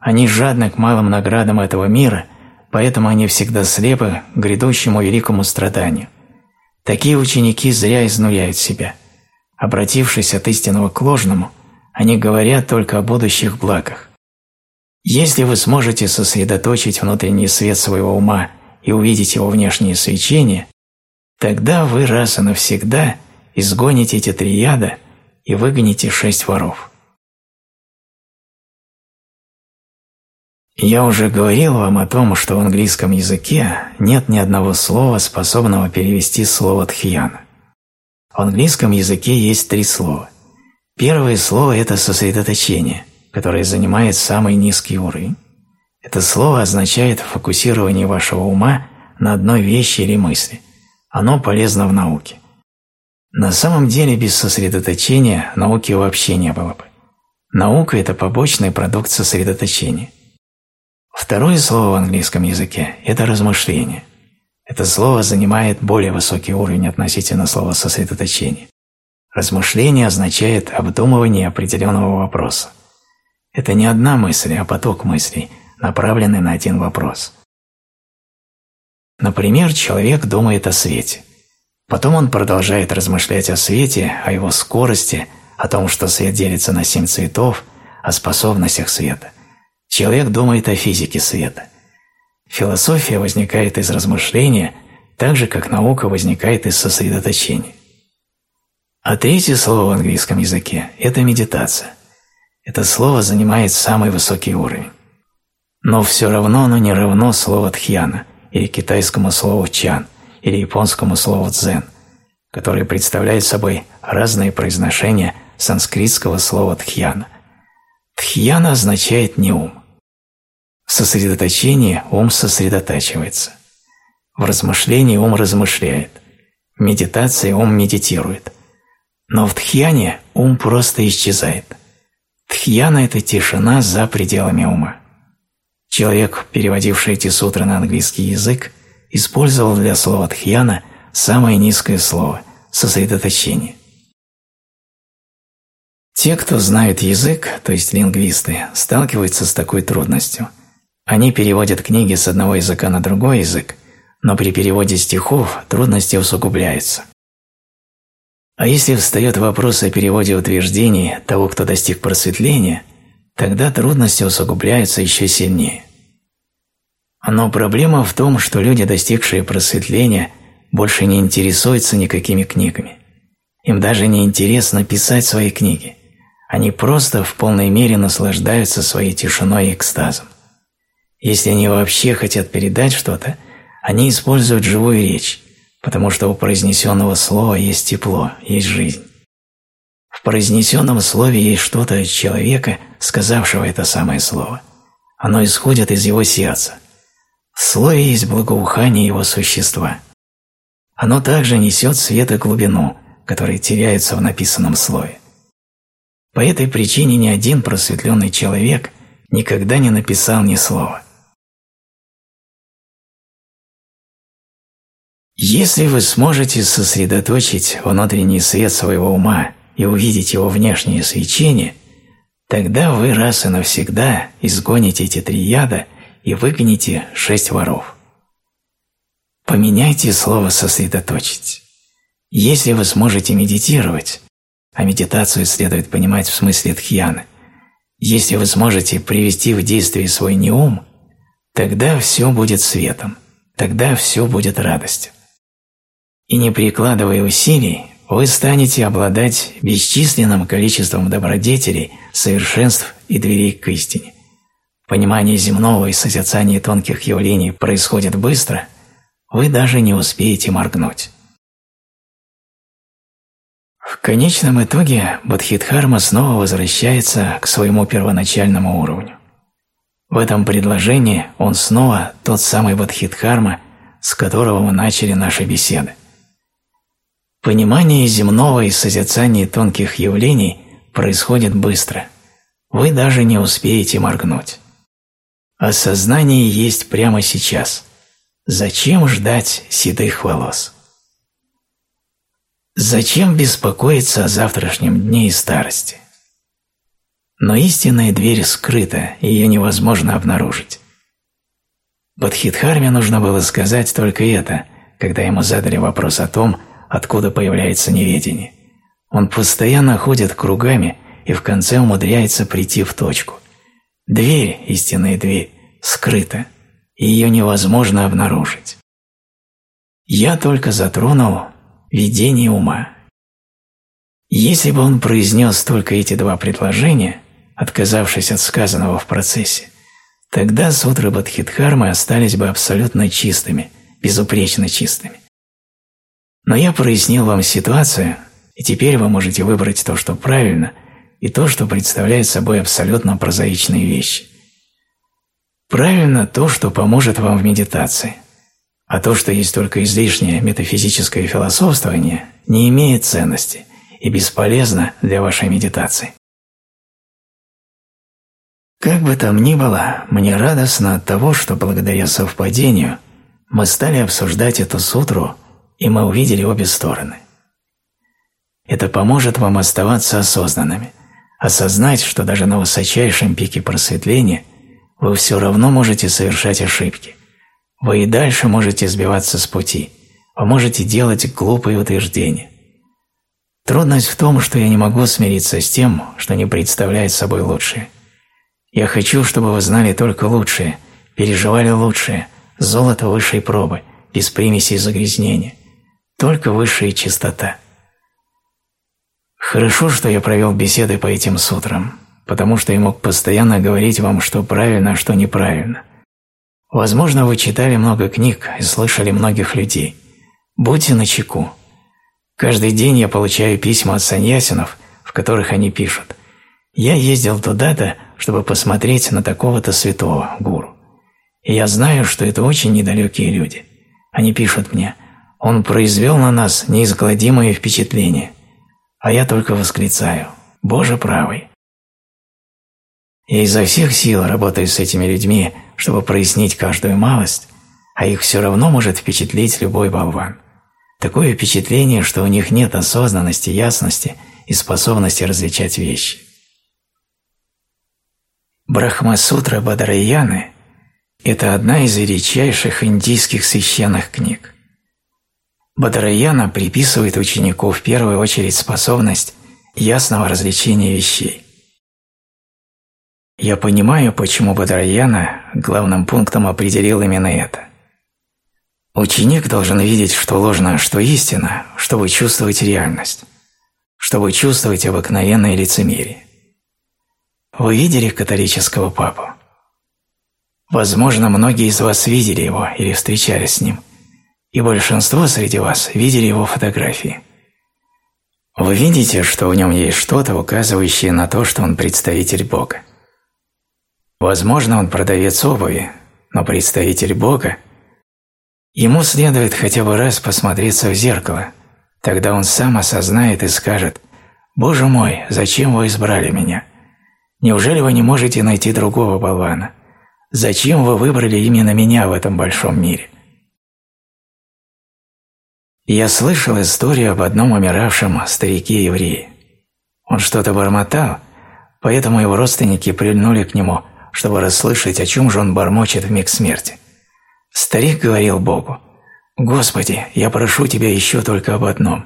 Они жадны к малым наградам этого мира – поэтому они всегда слепы к грядущему великому страданию. Такие ученики зря изнуряют себя. Обратившись от истинного к ложному, они говорят только о будущих благах. Если вы сможете сосредоточить внутренний свет своего ума и увидеть его внешнее свечение, тогда вы раз и навсегда изгоните эти три яда и выгоните шесть воров. Я уже говорил вам о том, что в английском языке нет ни одного слова, способного перевести слово «тхьяна». В английском языке есть три слова. Первое слово – это сосредоточение, которое занимает самый низкий уровень. Это слово означает фокусирование вашего ума на одной вещи или мысли. Оно полезно в науке. На самом деле без сосредоточения науки вообще не было бы. Наука – это побочный продукт сосредоточения. Второе слово в английском языке – это размышление. Это слово занимает более высокий уровень относительно слова сосредоточение. Размышление означает обдумывание определенного вопроса. Это не одна мысль, а поток мыслей, направленный на один вопрос. Например, человек думает о свете. Потом он продолжает размышлять о свете, о его скорости, о том, что свет делится на семь цветов, о способностях света. Человек думает о физике света. Философия возникает из размышления, так же, как наука возникает из сосредоточения. А третье слово в английском языке – это медитация. Это слово занимает самый высокий уровень. Но все равно оно не равно слову «тхьяна» или китайскому слову «чан» или японскому слову «дзен», которые представляют собой разные произношения санскритского слова «тхьяна». Тхьяна означает «не ум». В сосредоточении ум сосредотачивается. В размышлении ум размышляет. В медитации ум медитирует. Но в тхьяне ум просто исчезает. Тхьяна – это тишина за пределами ума. Человек, переводивший эти сутры на английский язык, использовал для слова «тхьяна» самое низкое слово – сосредоточение. Те, кто знает язык, то есть лингвисты, сталкиваются с такой трудностью. Они переводят книги с одного языка на другой язык, но при переводе стихов трудности усугубляются. А если встает вопрос о переводе утверждений того, кто достиг просветления, тогда трудности усугубляются еще сильнее. Но проблема в том, что люди, достигшие просветления, больше не интересуются никакими книгами. Им даже не интересно писать свои книги. Они просто в полной мере наслаждаются своей тишиной и экстазом. Если они вообще хотят передать что-то, они используют живую речь, потому что у произнесенного слова есть тепло, есть жизнь. В произнесенном слове есть что-то от человека, сказавшего это самое слово. Оно исходит из его сердца. В слове есть благоухание его существа. Оно также несет свет и глубину, которые теряются в написанном слове. По этой причине ни один просветленный человек никогда не написал ни слова. Если вы сможете сосредоточить внутренний свет своего ума и увидеть его внешнее свечение, тогда вы раз и навсегда изгоните эти три яда и выгоните шесть воров. Поменяйте слово «сосредоточить». Если вы сможете медитировать, а медитацию следует понимать в смысле тхьяны, если вы сможете привести в действие свой неум, тогда все будет светом, тогда все будет радостью и не прикладывая усилий, вы станете обладать бесчисленным количеством добродетелей, совершенств и дверей к истине. Понимание земного и созерцание тонких явлений происходит быстро, вы даже не успеете моргнуть. В конечном итоге Бодхидхарма снова возвращается к своему первоначальному уровню. В этом предложении он снова тот самый Бодхидхарма, с которого мы начали наши беседы. Понимание земного и созерцание тонких явлений происходит быстро. Вы даже не успеете моргнуть. Осознание есть прямо сейчас. Зачем ждать седых волос? Зачем беспокоиться о завтрашнем дне и старости? Но истинная дверь скрыта, ее невозможно обнаружить. Бодхидхарме нужно было сказать только это, когда ему задали вопрос о том, откуда появляется неведение. Он постоянно ходит кругами и в конце умудряется прийти в точку. Дверь, истинная дверь, скрыта, и ее невозможно обнаружить. Я только затронул видение ума. Если бы он произнес только эти два предложения, отказавшись от сказанного в процессе, тогда сутры Бадхидхармы остались бы абсолютно чистыми, безупречно чистыми. Но я прояснил вам ситуацию, и теперь вы можете выбрать то, что правильно, и то, что представляет собой абсолютно прозаичные вещи. Правильно то, что поможет вам в медитации, а то, что есть только излишнее метафизическое философствование, не имеет ценности и бесполезно для вашей медитации. Как бы там ни было, мне радостно от того, что благодаря совпадению мы стали обсуждать эту сутру и мы увидели обе стороны. Это поможет вам оставаться осознанными, осознать, что даже на высочайшем пике просветления вы все равно можете совершать ошибки. Вы и дальше можете сбиваться с пути, вы можете делать глупые утверждения. Трудность в том, что я не могу смириться с тем, что не представляет собой лучшее. Я хочу, чтобы вы знали только лучшее, переживали лучшее, золото высшей пробы, без примесей загрязнения, только высшая чистота. Хорошо, что я провел беседы по этим сутрам, потому что я мог постоянно говорить вам, что правильно, а что неправильно. Возможно, вы читали много книг и слышали многих людей. Будьте начеку. Каждый день я получаю письма от саньясинов, в которых они пишут «Я ездил туда-то, чтобы посмотреть на такого-то святого, гуру. И я знаю, что это очень недалекие люди. Они пишут мне «Он произвел на нас неизгладимое впечатление». А я только восклицаю «Боже правый». Я изо всех сил работаю с этими людьми, чтобы прояснить каждую малость, а их все равно может впечатлить любой болван. Такое впечатление, что у них нет осознанности, ясности и способности различать вещи. Брахмасутра Бадраяны – это одна из величайших индийских священных книг. Бадраяна приписывает ученику в первую очередь способность ясного развлечения вещей. Я понимаю, почему Бадраяна главным пунктом определил именно это. Ученик должен видеть, что ложно, что истина, чтобы чувствовать реальность, чтобы чувствовать обыкновенное лицемерие. Вы видели католического папу? Возможно, многие из вас видели его или встречались с ним, и большинство среди вас видели его фотографии. Вы видите, что в нем есть что-то, указывающее на то, что он представитель Бога. Возможно, он продавец обуви, но представитель Бога. Ему следует хотя бы раз посмотреться в зеркало, тогда он сам осознает и скажет «Боже мой, зачем вы избрали меня?» Неужели вы не можете найти другого болвана? Зачем вы выбрали именно меня в этом большом мире? Я слышал историю об одном умиравшем старике-еврее. Он что-то бормотал, поэтому его родственники прильнули к нему, чтобы расслышать, о чем же он бормочет в миг смерти. Старик говорил Богу, «Господи, я прошу Тебя еще только об одном.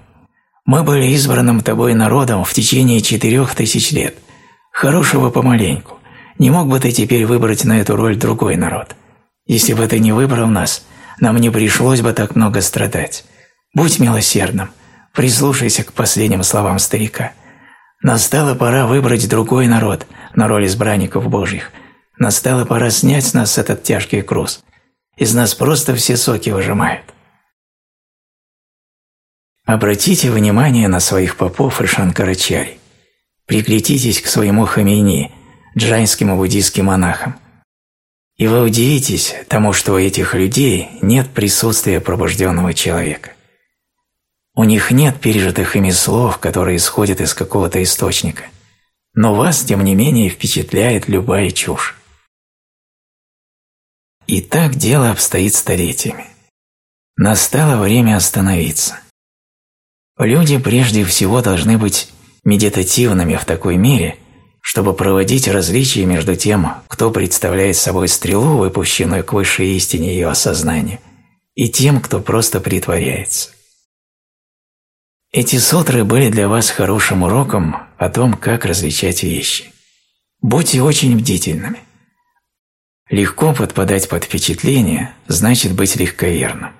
Мы были избранным Тобой народом в течение четырех тысяч лет – Хорошего помаленьку. Не мог бы ты теперь выбрать на эту роль другой народ? Если бы ты не выбрал нас, нам не пришлось бы так много страдать. Будь милосердным, прислушайся к последним словам старика. Настала пора выбрать другой народ на роль избранников Божьих. Настала пора снять с нас этот тяжкий груз. Из нас просто все соки выжимают. Обратите внимание на своих попов и шанкарачари. Приглядитесь к своему хамейни, джайнским и буддийским монахам. И вы удивитесь тому, что у этих людей нет присутствия пробужденного человека. У них нет пережитых ими слов, которые исходят из какого-то источника. Но вас, тем не менее, впечатляет любая чушь. И так дело обстоит столетиями. Настало время остановиться. Люди прежде всего должны быть медитативными в такой мере, чтобы проводить различия между тем, кто представляет собой стрелу, выпущенную к высшей истине ее осознания, и тем, кто просто притворяется. Эти сутры были для вас хорошим уроком о том, как различать вещи. Будьте очень бдительными. Легко подпадать под впечатление значит быть легковерным.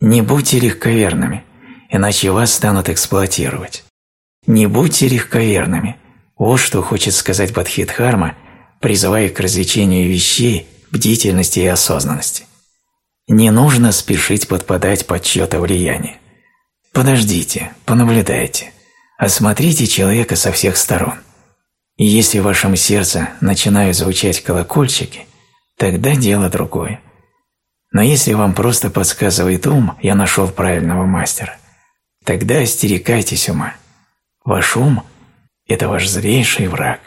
Не будьте легковерными, иначе вас станут эксплуатировать. Не будьте легковерными. Вот что хочет сказать Бадхидхарма, призывая к развлечению вещей, бдительности и осознанности. Не нужно спешить подпадать под чье-то влияние. Подождите, понаблюдайте, осмотрите человека со всех сторон. И если в вашем сердце начинают звучать колокольчики, тогда дело другое. Но если вам просто подсказывает ум, я нашел правильного мастера, тогда остерегайтесь ума. Ваш ум – это ваш злейший враг.